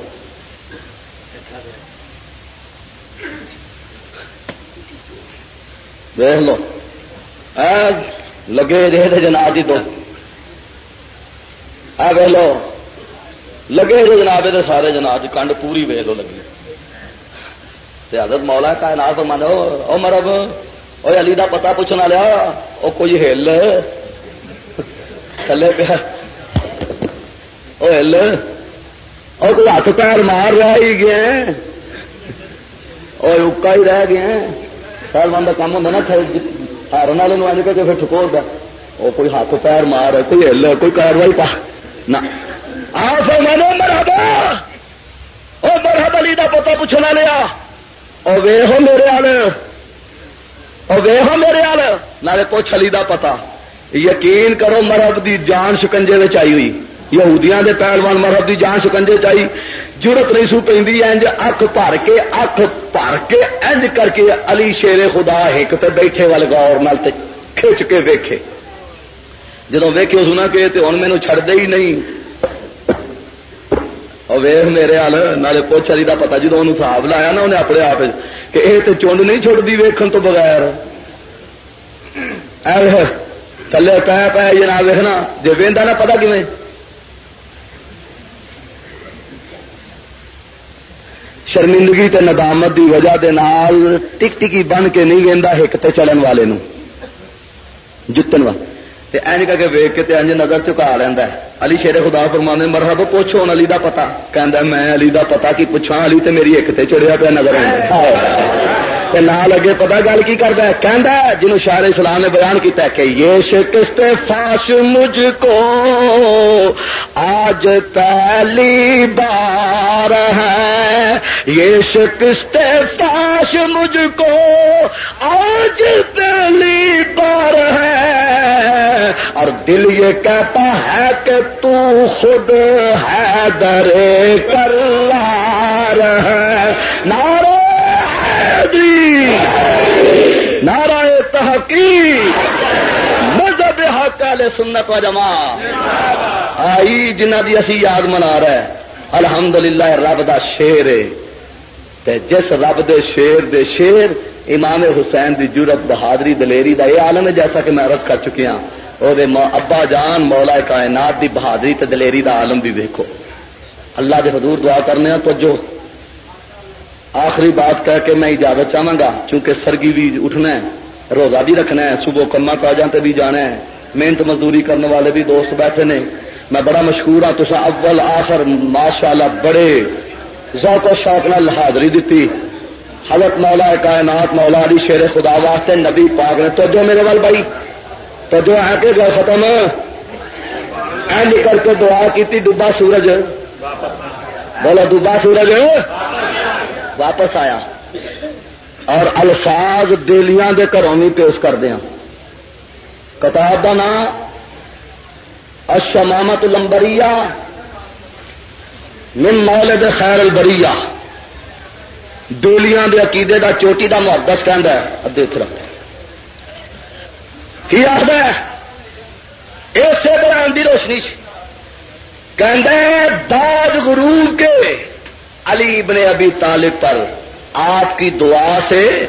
ویخ لو لگے رہے تھے جناب جی دو ویخ لو لگے رہے جناب یہ سارے جناب جی کنڈ پوری ویخ لو لگی حضرت مولا کا نام تو او مرب وہ علی دا پتا پوچھنا لیا وہ کوئی ہل تھلے پیا ہل اور کوئی ہاتھ پیر مار رہا ہی گیا اور اکا ہی رہ گیا سالمان کا کام ہوتا نا ہارن والے آج کے پھر ٹھکور دا وہ کوئی ہاتھ پیر مار کوئی ہل کوئی کاروائی پا نہ مرحبا وہ مرحب علی دا پتا پوچھنا لیا اور وے ہو میرے آل اور وے ہو میرے آل نالے پوچھ علی دا پتا یقین کرو مرحب دی جان شکنجے میں آئی ہوئی. یہودیاں دے پہلوان مرحب دی جان شکنجے چائی جرت نہیں سو پی انج اک بھر کے، اک بھر کے، انج کر کے علی شیر خدا ایک تے بیٹھے والے گور نال تے کھچ کے ویکھے۔ جدو ویکے سنا کہ ہوں مینو چڑ دے ہی نہیں۔ اور ویخ میرے ہل نالے پوچھ علی کا پتا جدو انہوں صاحب لایا نا انہیں اپنے آپ کہ یہ تو چونڈ نہیں چھوڑتی ویکن تو بغیر۔ تھلے پہ پہ جناب ویخنا جی وہدا نا پتا کیون شرمندگی تے ندامت دی وجہ دے نال ٹک ٹکی بن کے نہیں وہدا ایک تے چلن والے نو جتن والے این کر کے ویگ کے انج نظر چکا لینا علی شیر خدا فرما مرحب پوچھو ہوں علی دا پتا کہ میں علی دا پتا کی پوچھا علی تے میری ایک تے چڑیا پیا نظر آ نہ لگے پتا گل کی کرتا ہے؟ کہ جنہوں شاعر اسلام نے بیان کیتا ہے کہ یہ شکست فاش مجھ کو، آج پہلی بار ہے۔ یہ شکست فاش مجھ کو، آج پہلی بار ہے۔ اور دل یہ کہتا ہے کہ تو خود ہے درے کر لار ہے۔ نارو تحقیق مذہب حق سنت و جما آئی جنہ دی اسی یاد منا رہے الحمدللہ، رب دا شیر تے جس رب دے شیر دے شیر امام حسین دی جرت بہادری دلیری دا یہ عالم ہے، جیسا کہ میں عرض کر چکی ہوں وہ ابا جان، مولا کائنات دی بہادری تے دلیری دا عالم بھی دیکھو اللہ دے حضور دعا کرنے ہاں، تو جو آخری بات کہہ کے میں اجازت چاہوں گا، چونکہ سرگی بھی اٹھنا ہے۔ روزہ بھی رکھنا ہے، صبح کما کاجاں تے بھی جانا ہے۔ محنت مزدوری کرنے والے بھی دوست بیٹھے نے۔ میں بڑا مشہور ہوں تو اول آخر ماشاء اللہ بڑے ذوق و شوق نال حاضری دیتی حضرت مولا کائنات، مولا علی شیر خدا واسطے نبی پاک نے تو جو میرے وال بھائی۔ تو جو ہے کہ گئے ختم؟ اینڈ کر کے دعا کی ڈبا سورج۔ بولو ڈبا سورج۔ واپس آیا۔ اور الفاظ دلیاں دے گھروں بھی پیش کر دیا کتاب کا نام اشمامت لمبری من مولد خیر البری دلیاں دے عقیدے دا چوٹی دا محدث کہہ ادے تھر کی آخر اسی کی روشنی چ داد غروب کے علی ابن ابی طالب پر آپ کی دعا سے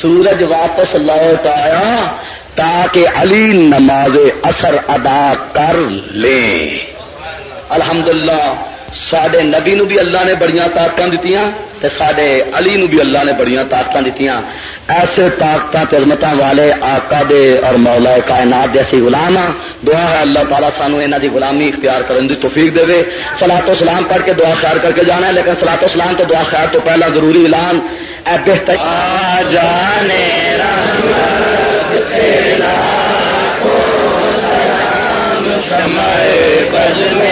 سورج واپس لوٹ آیا تاکہ علی نماز اثر ادا کر لیں۔ الحمدللہ سڈے نبی نو بھی اللہ نے بڑی طاقت دیتی سڈے علی نو بھی اللہ نے بڑی طاقت دیتی ایسے طاقت عظمت والے آقا دے اور مولا کائنات جیسی غلام ہاں۔ دعا ہے اللہ تعالیٰ سانو انہوں دی غلامی اختیار کرنے کی توفیق دے۔ سلا تو سلام پڑھ کے دعا خیر کر کے جانا ہے، لیکن سلا تو سلام تو دعا خیر تو پہلا ضروری اعلان اے بہتر جانے بج میں سلام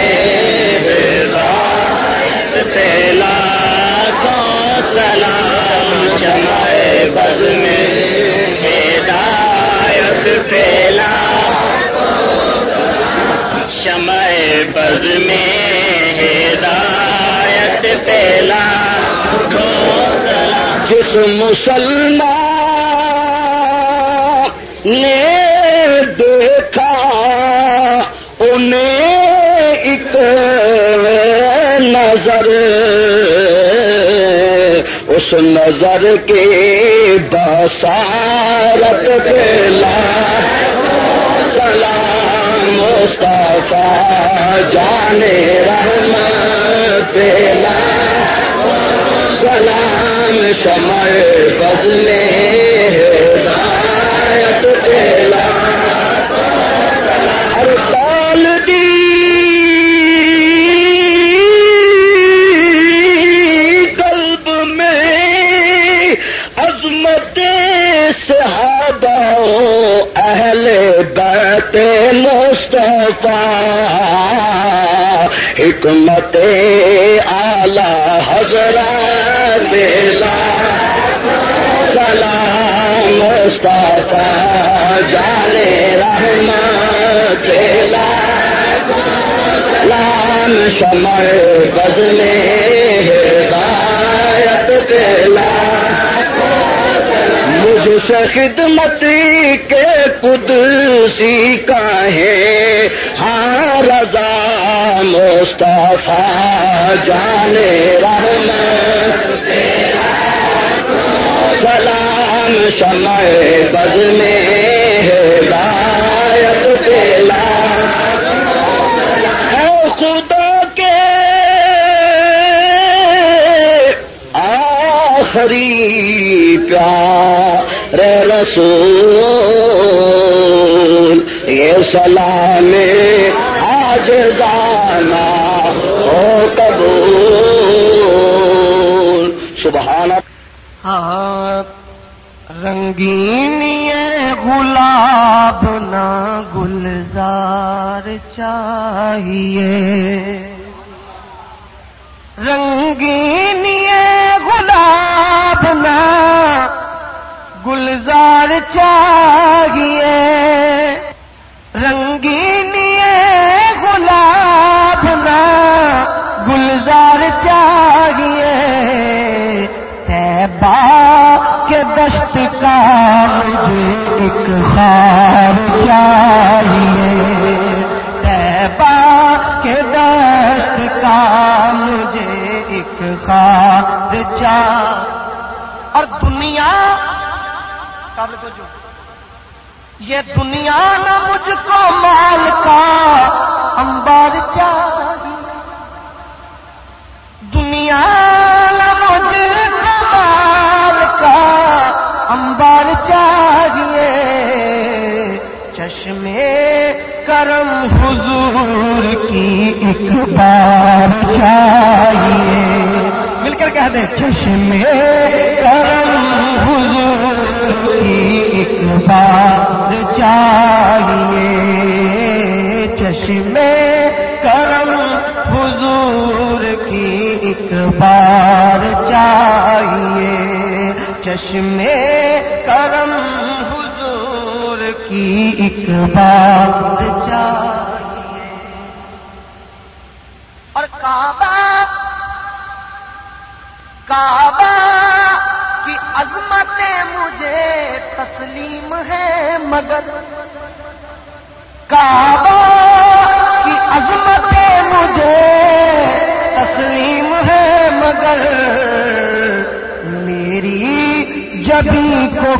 سلام جمائے بز میں ہدایت پھیلا شمع بز میں ہدایت پھیلا جس مسلمان نے دیکھا، انہیں ایک نظر، اس نظر کے بسارت پہلا سلام، مصطفیٰ جانے رحم پہلا سلام، شمع بزنے ہدایت پہلا ہر حکمت آلہ حضرت بیلا سلام مصطفیٰ جانے رحمت لام شمع بزنے ہدایت بیلا مجھ سے خدمت کے قدسی کا ہے ہاں رضا مصطفیٰ جانے رحمت سلام شمع بز میں ہدایت پہلا خدا کے آخری پیار رسول، یہ سلام آج جانا ہو قبول۔ سبحان ہاں رنگین گلاب نہ گلزار چاہیے۔ رنگین گلاب نہ گلزار چاہیے۔ کا مجھے ایک خار چاہیے تیبا کے دست کا مجھے ایک خار چاہ اور دنیا قابل توجہ یہ دنیا نہ مجھ کو مال کا انبار چاہیے۔ دنیا بار چاہیے مل کر کہہ دیں، چشمے کرم حضور کی ایک بار چاہیے چشمے کرم حضور کی ایک بار چاہیے چشمے کرم حضور کی ایک بار چاہیے عظمت مجھے تسلیم ہے مگر کعبہ کی عظمت مجھے تسلیم ہے مگر میری جبی کو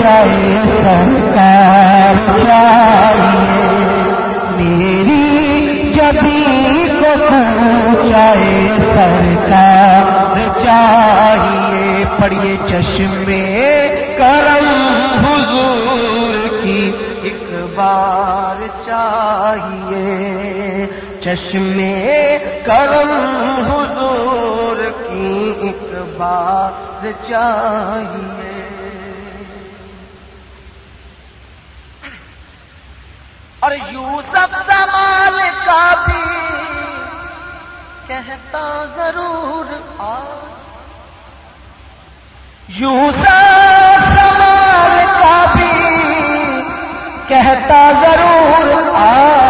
چاہیے سرکار چاہیے۔ میری جبی چاہے سرکار چاہیے پڑھیے چشمے کرم حضور کی ایک بار چاہیے چشمے کرم حضور کی ایک بار چاہیے اور یوسف سمال کا بھی کہتا ضرور آ یوسف سمال کا بھی کہتا ضرور آ